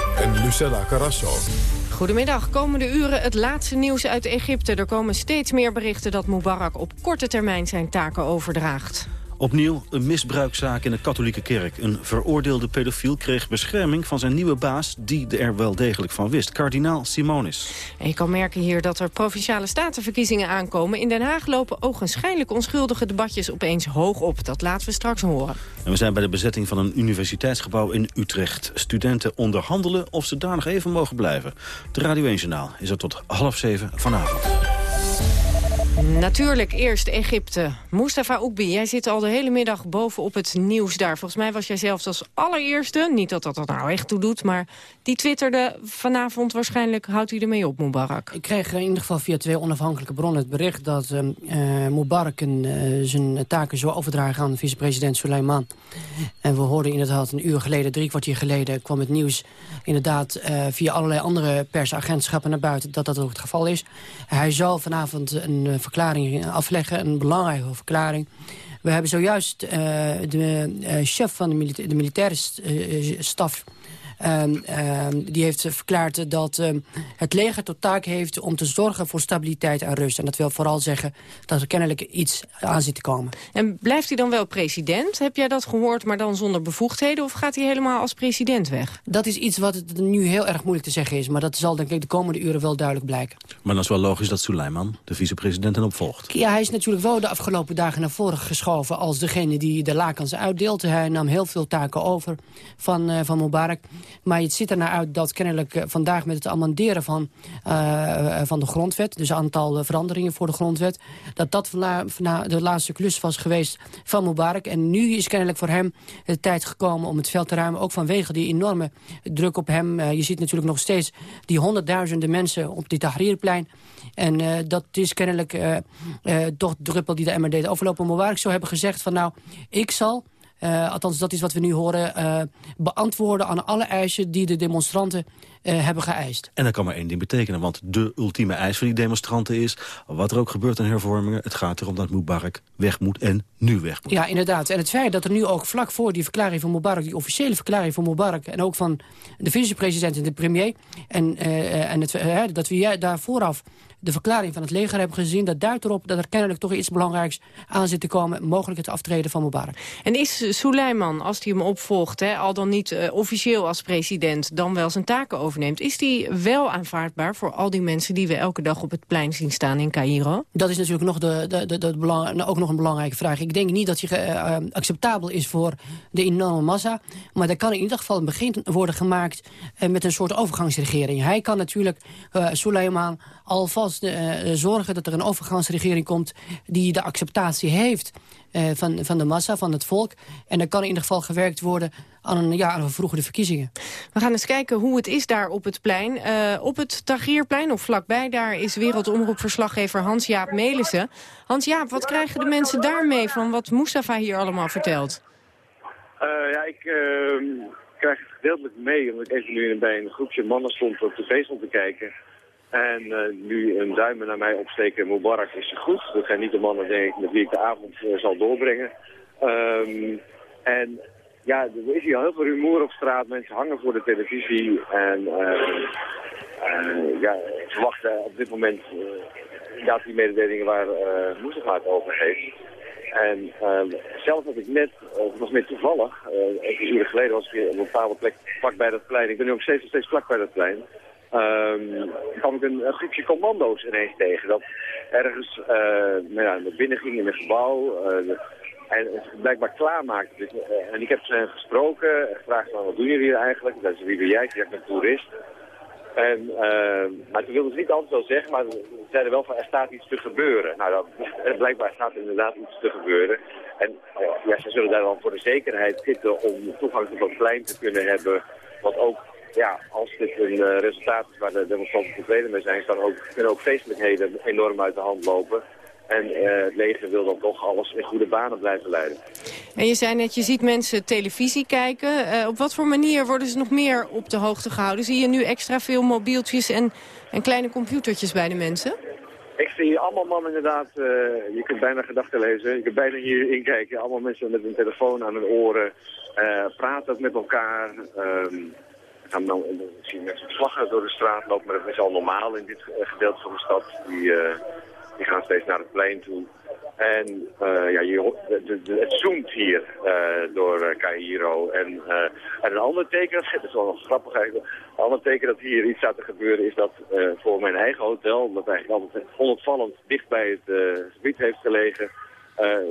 en Lucella Carrasso. Goedemiddag. Komende uren het laatste nieuws uit Egypte. Er komen steeds meer berichten dat Mubarak op korte termijn zijn taken overdraagt. Opnieuw een misbruikzaak in de katholieke kerk. Een veroordeelde pedofiel kreeg bescherming van zijn nieuwe baas... die er wel degelijk van wist, kardinaal Simonis. En je kan merken hier dat er provinciale statenverkiezingen aankomen. In Den Haag lopen ogenschijnlijk onschuldige debatjes opeens hoog op. Dat laten we straks horen. En we zijn bij de bezetting van een universiteitsgebouw in Utrecht. Studenten onderhandelen of ze daar nog even mogen blijven. De Radio 1 Journaal is er tot half zeven vanavond. Natuurlijk eerst Egypte. Mustafa Oekbi, jij zit al de hele middag bovenop het nieuws daar. Volgens mij was jij zelfs als allereerste, niet dat dat er nou echt toe doet... maar die twitterde vanavond waarschijnlijk, houdt hij ermee op, Mubarak? Ik kreeg in ieder geval via twee onafhankelijke bronnen het bericht... dat uh, Mubarak uh, zijn taken zou overdragen aan vicepresident Suleiman. En we hoorden inderdaad een uur geleden, drie kwartier geleden... kwam het nieuws inderdaad uh, via allerlei andere persagentschappen naar buiten... dat dat ook het geval is. Hij zal vanavond een verklaring afleggen, een belangrijke verklaring. We hebben zojuist uh, de uh, chef van de, milita de militaire uh, staf... Um, um, die heeft verklaard dat um, het leger tot taak heeft om te zorgen voor stabiliteit en rust. En dat wil vooral zeggen dat er kennelijk iets aan zit te komen. En blijft hij dan wel president? Heb jij dat gehoord, maar dan zonder bevoegdheden? Of gaat hij helemaal als president weg? Dat is iets wat het nu heel erg moeilijk te zeggen is. Maar dat zal denk ik de komende uren wel duidelijk blijken. Maar dan is wel logisch dat Suleiman de vicepresident en opvolgt. Ja, hij is natuurlijk wel de afgelopen dagen naar voren geschoven... als degene die de lakens uitdeelt. Hij nam heel veel taken over van, uh, van Mubarak. Maar het ziet er naar uit dat kennelijk vandaag met het amenderen van, uh, van de grondwet... dus een aantal veranderingen voor de grondwet... dat dat de laatste klus was geweest van Mubarak. En nu is kennelijk voor hem de tijd gekomen om het veld te ruimen... ook vanwege die enorme druk op hem. Je ziet natuurlijk nog steeds die honderdduizenden mensen op dit Tahrirplein... En dat is kennelijk toch druppel die de deed overlopen. Mubarak zou hebben gezegd van nou, ik zal uh, althans, dat is wat we nu horen, uh, beantwoorden aan alle eisen die de demonstranten uh, hebben geëist. En dat kan maar één ding betekenen, want de ultieme eis van die demonstranten is, wat er ook gebeurt aan hervormingen, het gaat erom dat Mubarak weg moet en nu weg moet. Ja, inderdaad. En het feit dat er nu ook vlak voor die verklaring van Mubarak, die officiële verklaring van Mubarak, en ook van de vicepresident en de premier, en, en het, dat we daar vooraf de verklaring van het leger hebben gezien... dat duidt erop dat er kennelijk toch iets belangrijks aan zit te komen... mogelijk het aftreden van Mubarak. En is Suleiman, als hij hem opvolgt... Hè, al dan niet uh, officieel als president, dan wel zijn taken overneemt... is die wel aanvaardbaar voor al die mensen... die we elke dag op het plein zien staan in Cairo? Dat is natuurlijk nog de, de, de, de belang, ook nog een belangrijke vraag. Ik denk niet dat hij uh, acceptabel is voor de enorme massa... maar er kan in ieder geval een begin worden gemaakt... Uh, met een soort overgangsregering. Hij kan natuurlijk Suleiman alvast uh, zorgen dat er een overgangsregering komt... die de acceptatie heeft uh, van, van de massa, van het volk. En dan kan in ieder geval gewerkt worden aan een, ja, aan vervroegde verkiezingen. We gaan eens kijken hoe het is daar op het plein. Uh, op het Tagierplein, of vlakbij, daar is wereldomroepverslaggever Hans-Jaap Melissen. Hans-Jaap, wat krijgen de mensen daarmee van wat Mustafa hier allemaal vertelt? ja, ik krijg het gedeeltelijk mee, omdat ik even nu bij een groepje mannen stond op tv stond te kijken... En uh, nu een duimen naar mij opsteken, Mubarak is goed. Dat zijn niet de mannen denk ik, met wie ik de avond uh, zal doorbrengen. Um, en ja, er is hier heel veel rumoer op straat. Mensen hangen voor de televisie. En uh, ja, ik verwacht op dit moment inderdaad die mededelingen waar uh, Mustafa het over heeft. En zelf heb ik net, het was meer toevallig, enkele uren geleden was ik op een bepaalde plek vlak bij dat plein. Ik ben nu ook steeds, steeds vlak bij dat plein. Um, kwam ik een, een, groepje commando's ineens tegen. Dat ergens uh, nou ja, naar binnen ging in een gebouw. Uh, En het blijkbaar klaarmaakt. Dus, uh, en ik heb ze gesproken, gevraagd van wat doen jullie hier eigenlijk? Dat is wie ben jij? Ik ben toerist. En, uh, maar toen wilden ze niet altijd wel zeggen, maar ze zeiden wel van er staat iets te gebeuren. Nou, dat, blijkbaar staat er inderdaad iets te gebeuren. En ja, ze zullen daar dan voor de zekerheid zitten om toegang tot dat plein te kunnen hebben. Wat ook, ja, als dit een uh, resultaat is waar de demonstranten tevreden mee zijn, dan ook, kunnen ook feestelijkheden enorm uit de hand lopen. En uh, het leger wil dan toch alles in goede banen blijven leiden. En je zei net, je ziet mensen televisie kijken. Uh, op wat voor manier worden ze nog meer op de hoogte gehouden? Zie je nu extra veel mobieltjes en, en kleine computertjes bij de mensen? Ik zie allemaal mannen inderdaad, uh, je kunt bijna gedachten lezen. Je kunt bijna hier inkijken. Allemaal mensen met een telefoon aan hun oren. praten met elkaar. Um, gaan dan mensen vlaggen door de straat lopen. Maar dat is al normaal in dit gedeelte van de stad. Die, die gaan steeds naar het plein toe. En uh, ja, je, het zoomt hier door Cairo. En, en, een ander teken, dat is wel nog grappig eigenlijk, een ander teken dat hier iets staat te gebeuren is dat voor mijn eigen hotel, dat eigenlijk altijd onopvallend dicht bij het gebied heeft gelegen,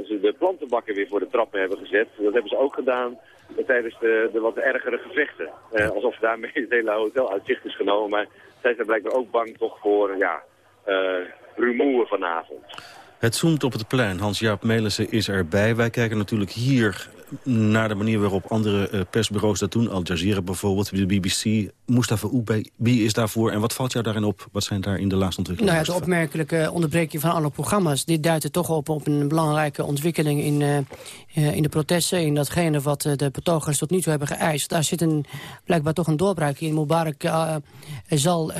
ze de plantenbakken weer voor de trappen hebben gezet. Dat hebben ze ook gedaan tijdens de, de wat ergere gevechten. alsof daarmee het hele hotel uit zicht is genomen. Maar zij zijn blijkbaar ook bang toch voor, ja, rumoer vanavond. Het zoomt op het plein. Hans-Jaap Melissen is erbij. Wij kijken natuurlijk hier naar de manier waarop andere uh, persbureaus dat doen. Al Jazeera bijvoorbeeld, de BBC. Mustafa Wie is daarvoor en wat valt jou daarin op? Wat zijn daar in de laatste ontwikkelingen? Nou ja, de opmerkelijke onderbreking van alle programma's. Dit duidt er toch op, op een belangrijke ontwikkeling in, uh, in de protesten. In datgene wat de betogers tot nu toe hebben geëist. Daar zit een, blijkbaar toch een doorbraak in. Mubarak zal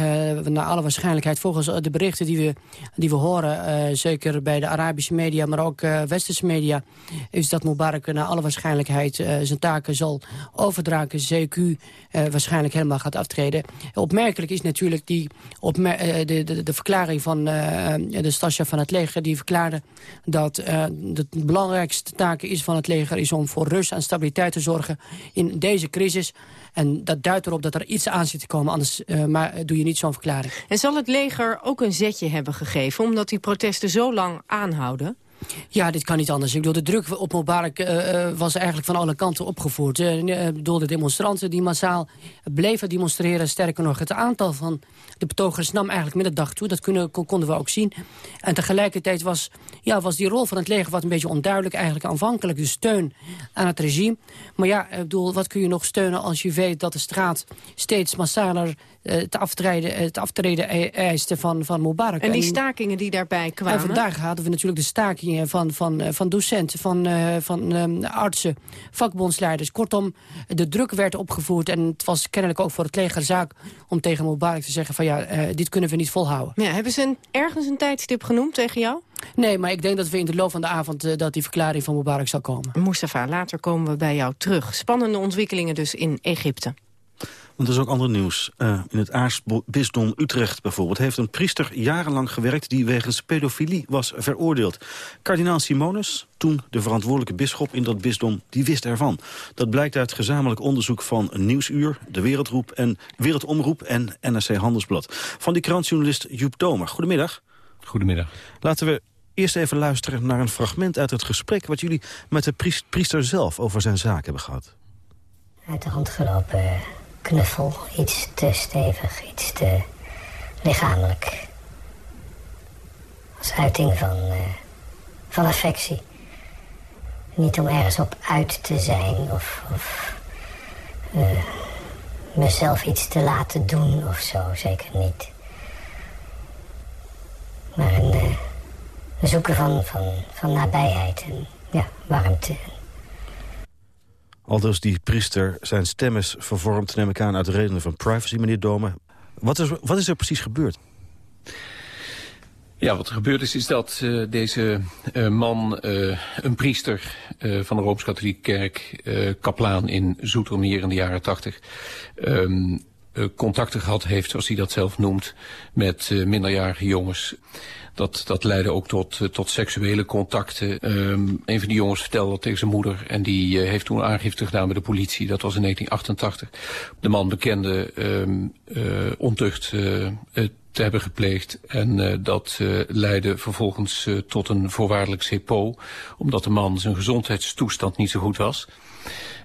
naar alle waarschijnlijkheid volgens de berichten die we, die we horen... zeker bij de Arabische media, maar ook westerse media... is dat Mubarak naar alle waarschijnlijkheid waarschijnlijkheid uh, zijn taken zal overdragen. CQ uh, waarschijnlijk helemaal gaat aftreden. Opmerkelijk is natuurlijk die opmer uh, de, de, de, verklaring van de Stasja van het leger. Die verklaarde dat de belangrijkste taak is van het leger... is om voor rust en stabiliteit te zorgen in deze crisis. En dat duidt erop dat er iets aan zit te komen. Anders maar doe je niet zo'n verklaring. En zal het leger ook een zetje hebben gegeven... omdat die protesten zo lang aanhouden? Ja, dit kan niet anders. Ik bedoel, de druk op Mubarak uh, was eigenlijk van alle kanten opgevoerd. Uh, door de demonstranten die massaal bleven demonstreren. Sterker nog, het aantal van de betogers nam eigenlijk met de dag toe. Dat konden we ook zien. En tegelijkertijd was, ja, was die rol van het leger wat een beetje onduidelijk. Eigenlijk aanvankelijk de steun aan het regime. Maar ja, ik bedoel, wat kun je nog steunen als je weet dat de straat steeds massaler het aftreden, het aftreden eiste van, van Mubarak. En die stakingen die daarbij kwamen? En vandaag hadden we natuurlijk de stakingen van, van, van docenten, van, van um, artsen, vakbondsleiders. Kortom, de druk werd opgevoerd en het was kennelijk ook voor het leger zaak om tegen Mubarak te zeggen van ja, uh, dit kunnen we niet volhouden. Ja, hebben ze een, ergens een tijdstip genoemd tegen jou? Nee, maar ik denk dat we in de loop van de avond uh, dat die verklaring van Mubarak zal komen. Mustafa, later komen we bij jou terug. Spannende ontwikkelingen dus in Egypte. Want er is ook ander nieuws. Uh, in het aartsbisdom Utrecht bijvoorbeeld... heeft een priester jarenlang gewerkt die wegens pedofilie was veroordeeld. Kardinaal Simonus, toen de verantwoordelijke bisschop in dat bisdom, die wist ervan. Dat blijkt uit gezamenlijk onderzoek van Nieuwsuur, De Wereldroep en Wereldomroep en NRC Handelsblad. Van die krantjournalist Joep Domer. Goedemiddag. Goedemiddag. Laten we eerst even luisteren naar een fragment uit het gesprek... wat jullie met de priester zelf over zijn zaak hebben gehad. Uit de hand gelopen knuffel. Iets te stevig, iets te lichamelijk. Als uiting van, uh, van affectie. Niet om ergens op uit te zijn of, of uh, mezelf iets te laten doen of zo, zeker niet. Maar een, uh, zoeken van, van, van nabijheid en ja, warmte Aldus die priester zijn stem is vervormd, neem ik aan, uit de redenen van privacy, meneer Dome. Wat is, wat is er precies gebeurd? Ja, wat er gebeurd is, is dat uh, deze uh, man, uh, een priester van de Rooms-Katholieke Kerk, kaplaan in Zoetermeer in de jaren tachtig, um, contacten gehad heeft, zoals hij dat zelf noemt, met minderjarige jongens. Dat, dat leidde ook tot, eh, tot seksuele contacten. Um, een van die jongens vertelde dat tegen zijn moeder. En die uh, heeft toen aangifte gedaan bij de politie. Dat was in 1988. De man bekende um, ontucht te hebben gepleegd. En dat leidde vervolgens tot een voorwaardelijk CPO... omdat de man zijn gezondheidstoestand niet zo goed was...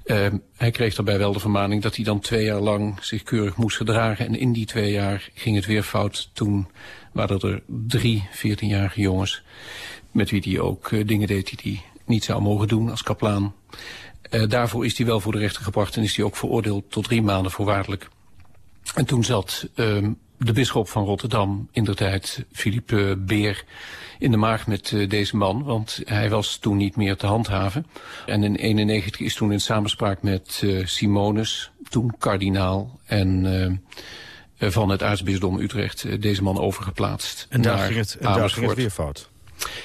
Uh, hij kreeg daarbij wel de vermaning dat hij dan twee jaar lang zich keurig moest gedragen. En in die twee jaar ging het weer fout. Toen waren er drie 14-jarige jongens met wie hij ook uh, dingen deed die hij niet zou mogen doen als kaplaan. Uh, daarvoor is hij wel voor de rechter gebracht en is hij ook veroordeeld tot drie maanden voorwaardelijk. En toen zat uh, de bisschop van Rotterdam, in de tijd Philippe Beer, in de maag met uh, deze man. Want hij was toen niet meer te handhaven. En in 91 is toen in samenspraak met uh, Simonus, toen kardinaal en uh, van het aartsbisdom Utrecht, deze man overgeplaatst. En daar ging het, en daar ging het weer fout.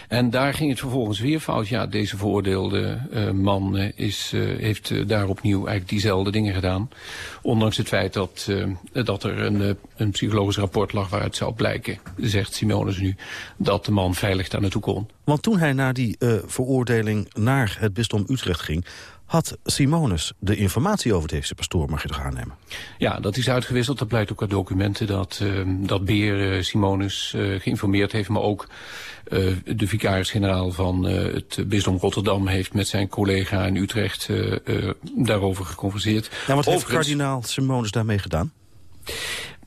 En daar ging het vervolgens weer fout. Ja, deze veroordeelde uh, man is, uh, heeft daar opnieuw eigenlijk diezelfde dingen gedaan. Ondanks het feit dat, uh, dat er een, een psychologisch rapport lag waaruit zou blijken, zegt Simonus nu, dat de man veilig daar naartoe kon. Want toen hij na die veroordeling naar het bisdom Utrecht ging, had Simonus de informatie over deze pastoor, mag je toch aannemen? Ja, dat is uitgewisseld. Dat blijkt ook uit documenten dat, uh, dat Beer uh, Simonus uh, geïnformeerd heeft, maar ook uh, de vicaris-generaal van het bisdom Rotterdam heeft met zijn collega in Utrecht daarover geconverseerd. Ja, wat heeft kardinaal Simonus daarmee gedaan?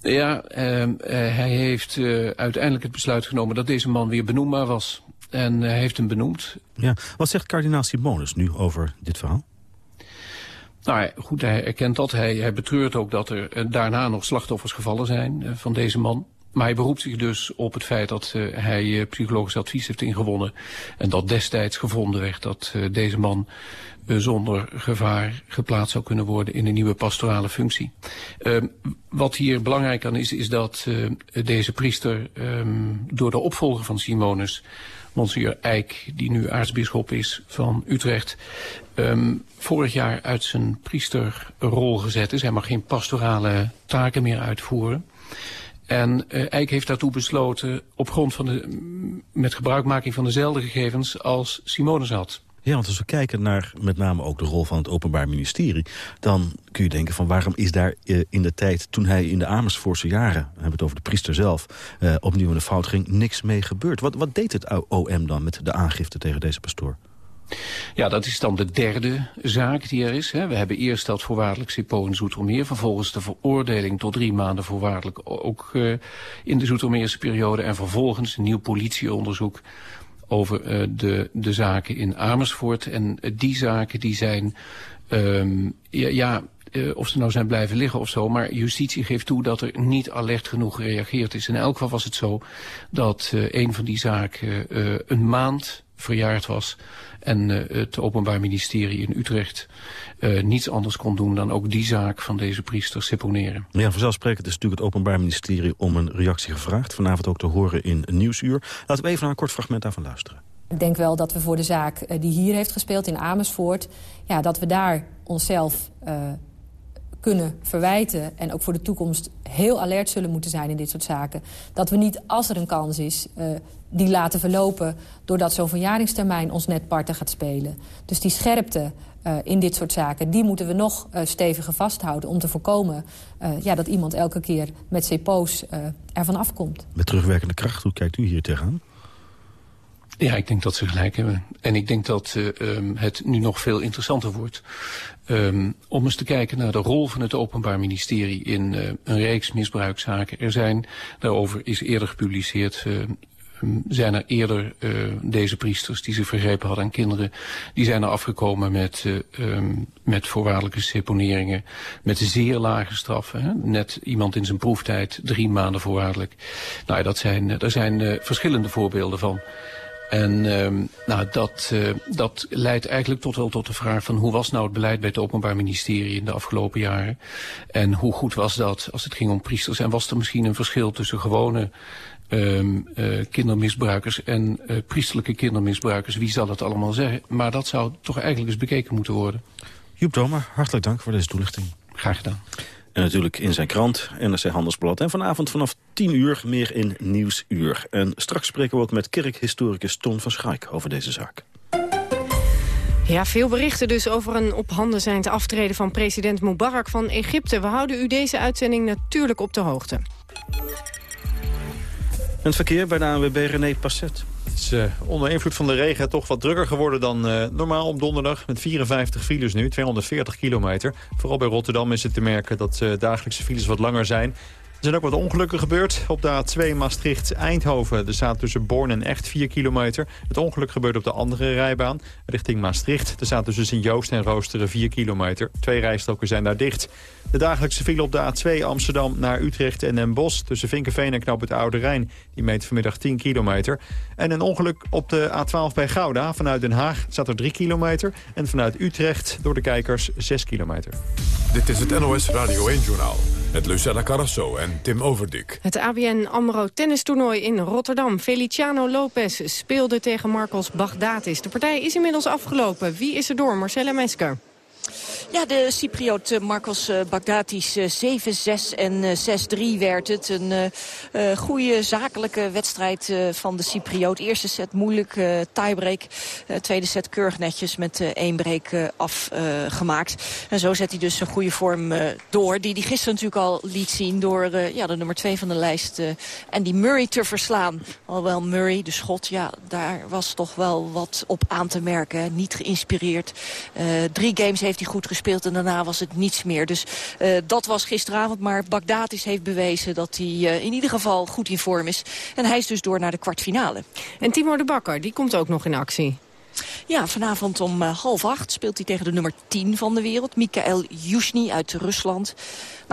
Ja, uh, hij heeft uiteindelijk het besluit genomen dat deze man weer benoembaar was. En hij heeft hem benoemd. Ja, wat zegt kardinaal Simonus nu over dit verhaal? Nou goed, hij erkent dat. Hij, betreurt ook dat er daarna nog slachtoffers gevallen zijn uh, van deze man. Maar hij beroept zich dus op het feit dat uh, hij psychologisch advies heeft ingewonnen. En dat destijds gevonden werd dat deze man zonder gevaar geplaatst zou kunnen worden in een nieuwe pastorale functie. Uh, wat hier belangrijk aan is, is dat deze priester um, door de opvolger van Simonus, Monsignor Eijk, die nu aartsbisschop is van Utrecht, um, vorig jaar uit zijn priesterrol gezet is. Hij mag geen pastorale taken meer uitvoeren. En uh, Eijk heeft daartoe besloten op grond van de, met gebruikmaking van dezelfde gegevens als Simonus had. Ja, want als we kijken naar met name ook de rol van het Openbaar Ministerie... dan kun je denken van waarom is daar uh, in de tijd toen hij in de Amersfoortse jaren... we hebben het over de priester zelf, uh, opnieuw in de fout ging, niks mee gebeurd. Wat, wat deed het OM dan met de aangifte tegen deze pastoor? Ja, dat is dan de derde zaak die er is. Hè. We hebben eerst dat voorwaardelijk CIPO in Zoetermeer. Vervolgens de veroordeling tot drie maanden voorwaardelijk ook uh, in de Zoetermeerse periode. En vervolgens een nieuw politieonderzoek over uh, de, de zaken in Amersfoort. En uh, die zaken die zijn, um, ja, uh, of ze nou zijn blijven liggen of zo. Maar justitie geeft toe dat er niet alert genoeg gereageerd is. In elk geval was het zo dat een van die zaken een maand verjaard was. En uh, het Openbaar Ministerie in Utrecht uh, niets anders kon doen dan ook die zaak van deze priester seponeren. Ja, vanzelfsprekend is natuurlijk het Openbaar Ministerie om een reactie gevraagd. Vanavond ook te horen in Nieuwsuur. Laten we even naar een kort fragment daarvan luisteren. Ik denk wel dat we voor de zaak die hier heeft gespeeld in Amersfoort... Ja, dat we daar onszelf uh, kunnen verwijten... en ook voor de toekomst heel alert zullen moeten zijn in dit soort zaken. Dat we niet, als er een kans is, uh, die laten verlopen... doordat zo'n verjaringstermijn ons net parten gaat spelen. Dus die scherpte uh, in dit soort zaken, die moeten we nog uh, steviger vasthouden... om te voorkomen ja, dat iemand elke keer met CPO's ervan afkomt. Met terugwerkende kracht, hoe kijkt u hier tegenaan? Ja, ik denk dat ze gelijk hebben. En ik denk dat uh, het nu nog veel interessanter wordt... Um, om eens te kijken naar de rol van het Openbaar Ministerie... in uh, een reeks misbruikzaken. Er zijn, daarover is eerder gepubliceerd... Uh, zijn er eerder deze priesters die zich vergrepen hadden aan kinderen... die zijn er afgekomen met, um, met voorwaardelijke seponeringen... met zeer lage straffen. Hè? Net iemand in zijn proeftijd, drie maanden voorwaardelijk. Nou, dat zijn, daar zijn verschillende voorbeelden van... En um, nou, dat, uh, dat leidt eigenlijk tot wel tot de vraag van hoe was nou het beleid bij het Openbaar Ministerie in de afgelopen jaren? En hoe goed was dat als het ging om priesters? En was er misschien een verschil tussen gewone um, uh, kindermisbruikers en uh, priesterlijke kindermisbruikers? Wie zal het allemaal zeggen? Maar dat zou toch eigenlijk eens bekeken moeten worden. Joep Domer, hartelijk dank voor deze toelichting. Graag gedaan. En natuurlijk in zijn krant, NRC Handelsblad. En vanavond vanaf 10 uur meer in Nieuwsuur. En straks spreken we ook met kerkhistoricus Ton van Schaik over deze zaak. Ja, veel berichten dus over een op handen zijnd aftreden van president Mubarak van Egypte. We houden u deze uitzending natuurlijk op de hoogte. het verkeer bij de ANWB René Passet. Het is uh, onder invloed van de regen toch wat drukker geworden dan uh, normaal op donderdag. Met 54 files nu, 240 kilometer. Vooral bij Rotterdam is het te merken dat uh, dagelijkse files wat langer zijn. Er zijn ook wat ongelukken gebeurd. Op de A2 Maastricht-Eindhoven. Er staat tussen Born en Echt 4 kilometer. Het ongeluk gebeurt op de andere rijbaan. Richting Maastricht. Er staat tussen Sint-Joost en Roosteren 4 kilometer. Twee rijstroken zijn daar dicht. De dagelijkse file op de A2 Amsterdam naar Utrecht en Den Bosch... tussen Vinkenveen en Knoop het Oude Rijn. Die meet vanmiddag 10 kilometer. En een ongeluk op de A12 bij Gouda. Vanuit Den Haag staat er 3 kilometer. En vanuit Utrecht door de kijkers 6 kilometer. Dit is het NOS Radio 1-journaal. Met Lucella Carrasso en Tim Overdik. Het ABN AMRO tennistoernooi in Rotterdam. Feliciano Lopez speelde tegen Marcos Bagdatis. De partij is inmiddels afgelopen. Wie is er door? Marcella Mesker. Ja, de Cypriot eh, Marcos eh, Bagdatis 7-6 eh, en 6-3 werd het. Een uh, goede zakelijke wedstrijd van de Cypriot. Eerste set moeilijk, tiebreak. tweede set keurig netjes met één break afgemaakt. en zo zet hij dus een goede vorm door. Die hij gisteren natuurlijk al liet zien door ja, de nummer 2 van de lijst. en die Murray te verslaan. Alhoewel Murray, de schot, ja, daar was toch wel wat op aan te merken. Niet geïnspireerd. drie games heeft hij goed gespeeld en daarna was het niets meer. Dus uh, dat was gisteravond. Maar Bagdatis heeft bewezen dat hij uh, in ieder geval goed in vorm is. En hij is dus door naar de kwartfinale. En Timo de Bakker, die komt ook nog in actie. Ja, vanavond om uh, half acht speelt hij tegen de nummer 10 van de wereld. Mikael Yushny uit Rusland.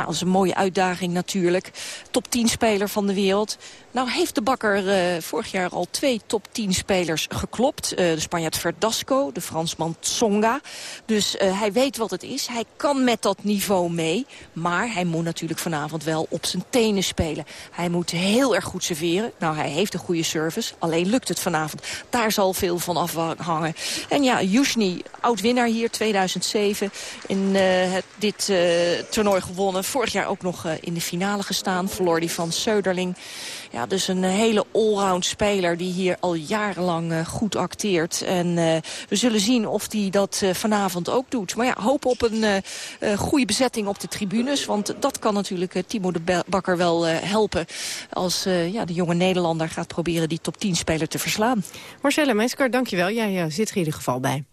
Nou, dat is een mooie uitdaging natuurlijk. Top 10 speler van de wereld. Nou heeft de bakker uh, vorig jaar al twee top 10 spelers geklopt. Uh, de Spanjaard Verdasco, de Fransman Tsonga. Dus uh, hij weet wat het is. Hij kan met dat niveau mee. Maar hij moet natuurlijk vanavond wel op zijn tenen spelen. Hij moet heel erg goed serveren. Nou, hij heeft een goede service. Alleen lukt het vanavond. Daar zal veel van afhangen. En ja, Yushny, oud-winnaar hier, 2007. In dit toernooi gewonnen. Vorig jaar ook nog in de finale gestaan. Verloor die van Söderling. Ja, dus een hele allround speler die hier al jarenlang uh, goed acteert. En we zullen zien of hij dat vanavond ook doet. Maar ja, hoop op een goede bezetting op de tribunes. Want dat kan natuurlijk Timo de Bakker wel helpen. Als ja, de jonge Nederlander gaat proberen die top 10 speler te verslaan. Marcella Meesker, dankjewel. Jij zit er in ieder geval bij.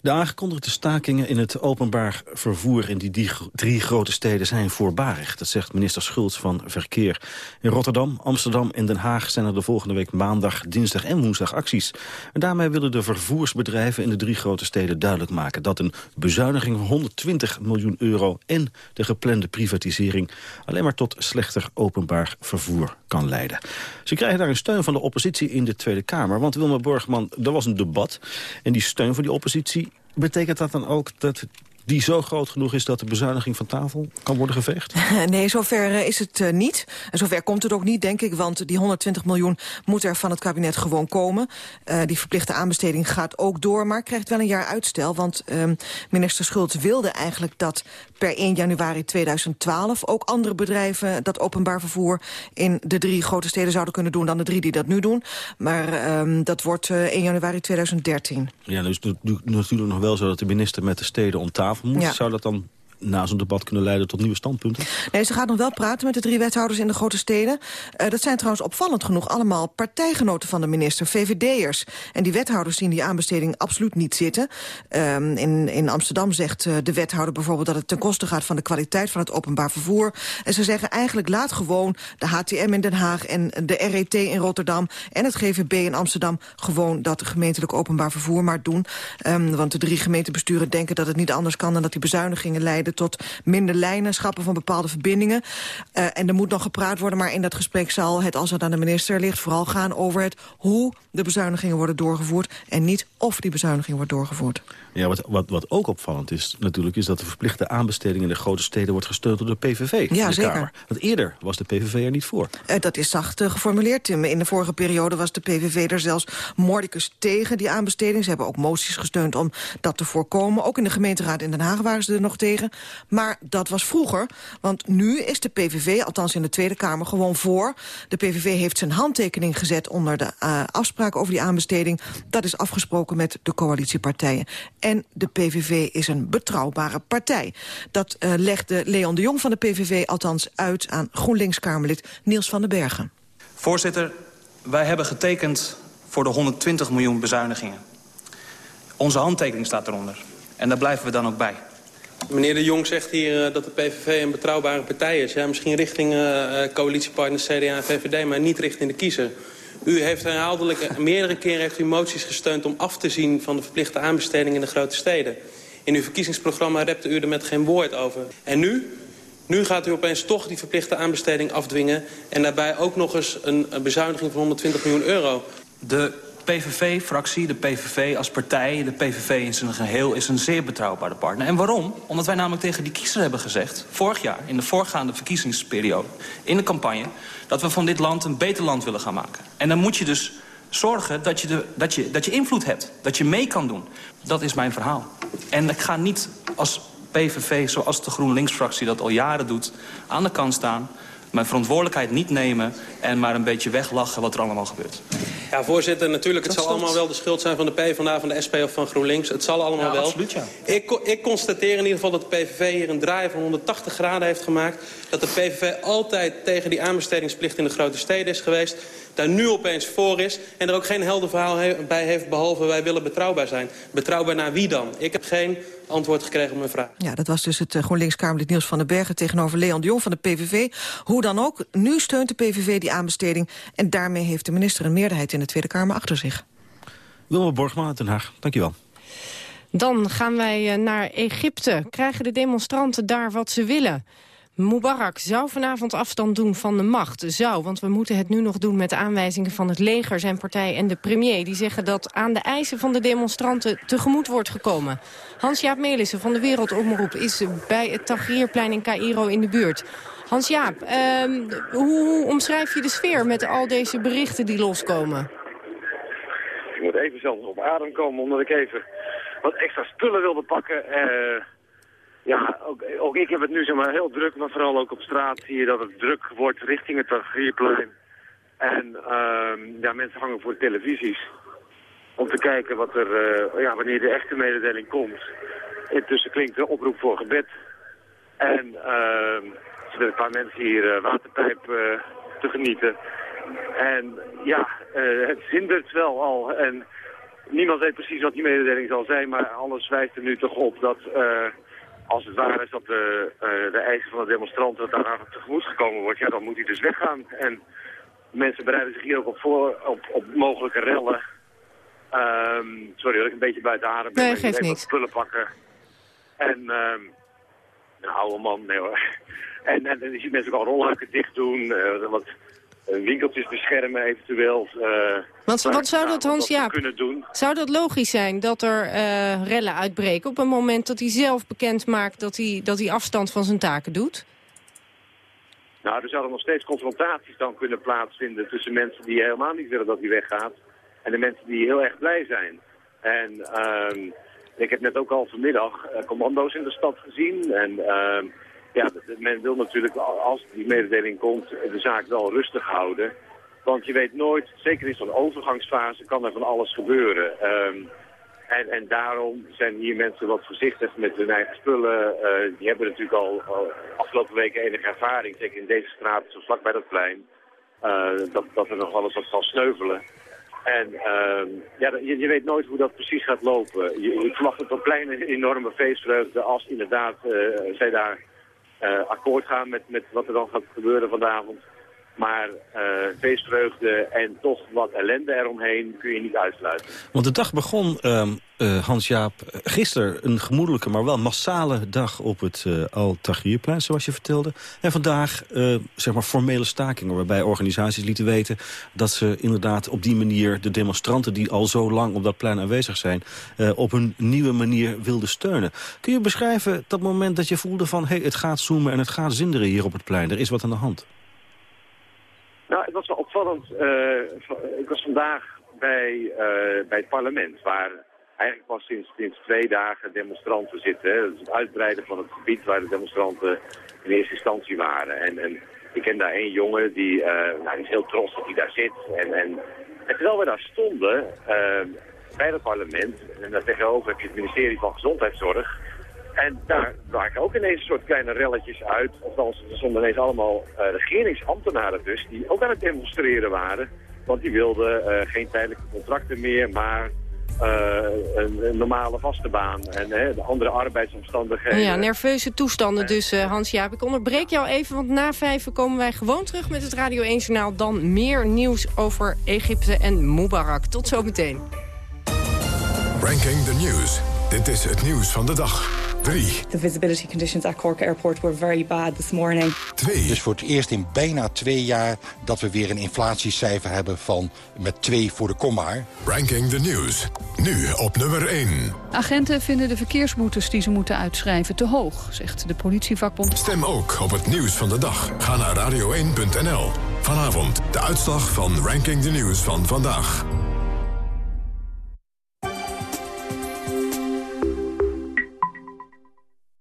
De aangekondigde stakingen in het openbaar vervoer in die drie grote steden zijn voorbarig. Dat zegt minister Schultz van Verkeer. In Rotterdam, Amsterdam en Den Haag zijn er de volgende week maandag, dinsdag en woensdag acties. En daarmee willen de vervoersbedrijven in de drie grote steden duidelijk maken dat een bezuiniging van 120 miljoen euro en de geplande privatisering alleen maar tot slechter openbaar vervoer kan leiden. Ze krijgen daar een steun van de oppositie in de Tweede Kamer. Want Wilma Borgman, er was een debat en die steun van die oppositie betekent dat dan ook dat die zo groot genoeg is dat de bezuiniging van tafel kan worden geveegd? Nee, zover eh, is het uh, niet. En zover komt het ook niet, denk ik, want die 120 miljoen moet er van het kabinet gewoon komen. Uh, die verplichte aanbesteding gaat ook door, maar krijgt wel een jaar uitstel. Want uh, minister Schultz wilde eigenlijk dat per 1 januari 2012 ook andere bedrijven dat openbaar vervoer in de drie grote steden zouden kunnen doen dan de drie die dat nu doen. Maar ehm, dat wordt 1 januari 2013. Ja, dus natuurlijk nog wel zo dat de minister met de steden om tafel moet. Ja. Zou dat dan na zo'n debat kunnen leiden tot nieuwe standpunten? Nee, ze gaat nog wel praten met de drie wethouders in de grote steden. Uh, dat zijn trouwens opvallend genoeg allemaal partijgenoten van de minister, VVD'ers. En die wethouders zien die aanbesteding absoluut niet zitten. Uh, in, in Amsterdam zegt uh, de wethouder bijvoorbeeld dat het ten koste gaat van de kwaliteit van het openbaar vervoer. En ze zeggen eigenlijk laat gewoon de HTM in Den Haag en de RET in Rotterdam en het GVB in Amsterdam gewoon dat gemeentelijk openbaar vervoer maar doen. Um, want de drie gemeentebesturen denken dat het niet anders kan dan dat die bezuinigingen leiden tot minder lijnen, schappen van bepaalde verbindingen. Uh, en er moet nog gepraat worden, maar in dat gesprek zal het, als het aan de minister ligt, vooral gaan over het hoe de bezuinigingen worden doorgevoerd en niet of die bezuiniging wordt doorgevoerd. Ja, wat, wat, wat ook opvallend is natuurlijk... is dat de verplichte aanbesteding in de grote steden wordt gesteund door de PVV. Ja, de zeker. Kamer. Want eerder was de PVV er niet voor. Uh, dat is zacht uh, geformuleerd, Tim. In de vorige periode was de PVV er zelfs mordicus tegen die aanbesteding. Ze hebben ook moties gesteund om dat te voorkomen. Ook in de gemeenteraad in Den Haag waren ze er nog tegen. Maar dat was vroeger, want nu is de PVV, althans in de Tweede Kamer, gewoon voor. De PVV heeft zijn handtekening gezet onder de uh, afspraak over die aanbesteding. Dat is afgesproken met de coalitiepartijen. En de PVV is een betrouwbare partij. Dat uh, legde Leon de Jong van de PVV althans uit aan GroenLinks-Kamerlid Niels van den Bergen. Voorzitter, wij hebben getekend voor de 120 miljoen bezuinigingen. Onze handtekening staat eronder. En daar blijven we dan ook bij. Meneer De Jong zegt hier uh, dat de PVV een betrouwbare partij is. Ja, misschien richting uh, coalitiepartners CDA en VVD, maar niet richting de kiezer. U heeft herhaaldelijk, meerdere keren heeft u moties gesteund om af te zien van de verplichte aanbesteding in de grote steden. In uw verkiezingsprogramma repte u er met geen woord over. En nu? Nu gaat u opeens toch die verplichte aanbesteding afdwingen... en daarbij ook nog eens een, een bezuiniging van 120 miljoen euro. De PVV-fractie, de PVV als partij, de PVV in zijn geheel... is een zeer betrouwbare partner. En waarom? Omdat wij namelijk tegen die kiezer hebben gezegd... vorig jaar, in de voorgaande verkiezingsperiode, in de campagne... dat we van dit land een beter land willen gaan maken. En dan moet je dus zorgen dat je, de, dat, je, dat je invloed hebt. Dat je mee kan doen. Dat is mijn verhaal. En ik ga niet als PVV, zoals de GroenLinks-fractie dat al jaren doet... aan de kant staan, mijn verantwoordelijkheid niet nemen... en maar een beetje weglachen wat er allemaal gebeurt. Ja, voorzitter, natuurlijk, het zal allemaal wel de schuld zijn van de PvdA, van de SP of van GroenLinks. Het zal allemaal ja, wel. Absoluut, ja. Ik, ik constateer in ieder geval dat de PVV hier een draai van 180 graden heeft gemaakt. Dat de PVV altijd tegen die aanbestedingsplicht in de grote steden is geweest. Daar nu opeens voor is en er ook geen helder verhaal bij heeft... behalve wij willen betrouwbaar zijn. Betrouwbaar naar wie dan? Ik heb geen antwoord gekregen op mijn vraag. Ja, dat was dus het uh, GroenLinks-Kamerlid Niels van den Bergen... tegenover Leon de Jong van de PVV. Hoe dan ook, nu steunt de PVV die aanbesteding... en daarmee heeft de minister een meerderheid in de Tweede Kamer achter zich. Wilma Borgman uit Den Haag, dankjewel. Dan gaan wij eh, naar Egypte. Krijgen de demonstranten daar wat ze willen? Mubarak zou vanavond afstand doen van de macht. Zou, want we moeten het nu nog doen met de aanwijzingen van het leger, zijn partij en de premier. Die zeggen dat aan de eisen van de demonstranten tegemoet wordt gekomen. Hans-Jaap Melissen van de Wereldomroep is bij het Tahrirplein in Cairo in de buurt. Hans-Jaap, um, hoe, omschrijf je de sfeer met al deze berichten die loskomen? Ik moet even zelfs op adem komen, omdat ik even wat extra spullen wilde pakken. Uh, ja, ook, ook, ik heb het nu zeg maar heel druk, maar vooral ook op straat zie je dat het druk wordt richting het Tahrirplein. En uh, ja, mensen hangen voor televisies om te kijken wat er, uh, ja, wanneer de echte mededeling komt. Intussen klinkt de oproep voor gebed. En uh, een paar mensen hier uh, waterpijp te genieten. En ja, het zindert wel al. En niemand weet precies wat die mededeling zal zijn, maar alles wijst er nu toch op dat als het waar is dat de, uh, de eisen van de demonstranten dat daar tegemoet gekomen wordt, ja, dan moet hij dus weggaan. En mensen bereiden zich hier ook op voor, op, op mogelijke rellen. Um, sorry dat ik een beetje buiten adem ben. Nee, geeft niks. Spullen pakken. En um, een oude man, nee hoor. En, je ziet mensen ook al rolluiken dicht doen, uh, wat winkeltjes beschermen eventueel. Uh, Want wat zou dat, Hans Jaap, kunnen doen. zou dat logisch zijn dat er rellen uitbreken... op het moment dat hij zelf bekend maakt dat hij, dat hij afstand van zijn taken doet? Nou, er zouden nog steeds confrontaties dan kunnen plaatsvinden... tussen mensen die helemaal niet willen dat hij weggaat... en de mensen die heel erg blij zijn. En uh, ik heb net ook al vanmiddag uh, commando's in de stad gezien... en ja, men wil natuurlijk, als die mededeling komt, de zaak wel rustig houden. Want je weet nooit, zeker in zo'n overgangsfase, kan er van alles gebeuren. Um, en, en daarom zijn hier mensen wat voorzichtig met hun eigen spullen. Uh, die hebben natuurlijk al, al, afgelopen weken enige ervaring, zeker in deze straat, zo vlak bij dat plein, uh, dat, dat er nog alles wat zal sneuvelen. En uh, ja, je, je, weet nooit hoe dat precies gaat lopen. Je, je verwacht op een plein een enorme feestvreugde als inderdaad uh, zij daar uh, akkoord gaan met, met wat er dan gaat gebeuren vanavond. Maar uh, feestvreugde en toch wat ellende eromheen kun je niet uitsluiten. Want de dag begon, uh, uh, Hans-Jaap, gisteren een gemoedelijke, maar wel massale dag op het uh, Al-Tahrirplein, zoals je vertelde. En vandaag, zeg maar, formele stakingen, waarbij organisaties lieten weten dat ze inderdaad op die manier de demonstranten die al zo lang op dat plein aanwezig zijn, op een nieuwe manier wilden steunen. Kun je beschrijven dat moment dat je voelde van, hé, hey, het gaat zoomen en het gaat zinderen hier op het plein, er is wat aan de hand? Nou, het was wel opvallend. Ik was vandaag bij, bij het parlement, waar eigenlijk pas sinds, sinds twee dagen demonstranten zitten. Dat is het uitbreiden van het gebied waar de demonstranten in eerste instantie waren. En, en ik ken daar één jongen, die, uh, nou, is heel trots dat hij daar zit. En, en, terwijl we daar stonden, bij het parlement, en daar tegenover heb je het ministerie van Gezondheidszorg... En daar braken ook ineens een soort kleine relletjes uit. Althans, er stonden ineens allemaal regeringsambtenaren dus, die ook aan het demonstreren waren. Want die wilden geen tijdelijke contracten meer, maar uh, een, normale vaste baan en de andere arbeidsomstandigheden. Ja, nerveuze toestanden dus, uh, Hans-Jaap. Ik onderbreek jou even, want na vijf komen wij gewoon terug met het Radio 1-journaal. Dan meer nieuws over Egypte en Mubarak. Tot zometeen. Ranking the News. Dit is het nieuws van de dag. 3. The visibility conditions at Cork Airport were very bad this morning. 2. Dus voor het eerst in bijna twee jaar dat we weer een inflatiecijfer hebben van met 2 voor de komma. Ranking the News. Nu op nummer 1. Agenten vinden de verkeersboetes die ze moeten uitschrijven te hoog, zegt de politievakbond. Stem ook op het nieuws van de dag. Ga naar radio1.nl. Vanavond de uitslag van Ranking the News van vandaag.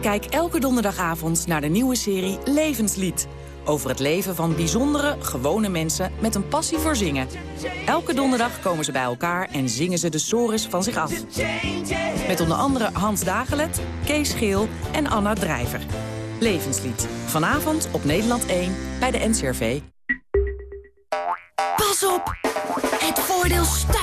Kijk elke donderdagavond naar de nieuwe serie Levenslied. Over het leven van bijzondere, gewone mensen met een passie voor zingen. Elke donderdag komen ze bij elkaar en zingen ze de sores van zich af. Met onder andere Hans Dagelet, Kees Geel en Anna Drijver. Levenslied. Vanavond op Nederland 1 bij de NCRV. Pas op! Het voordeel stuit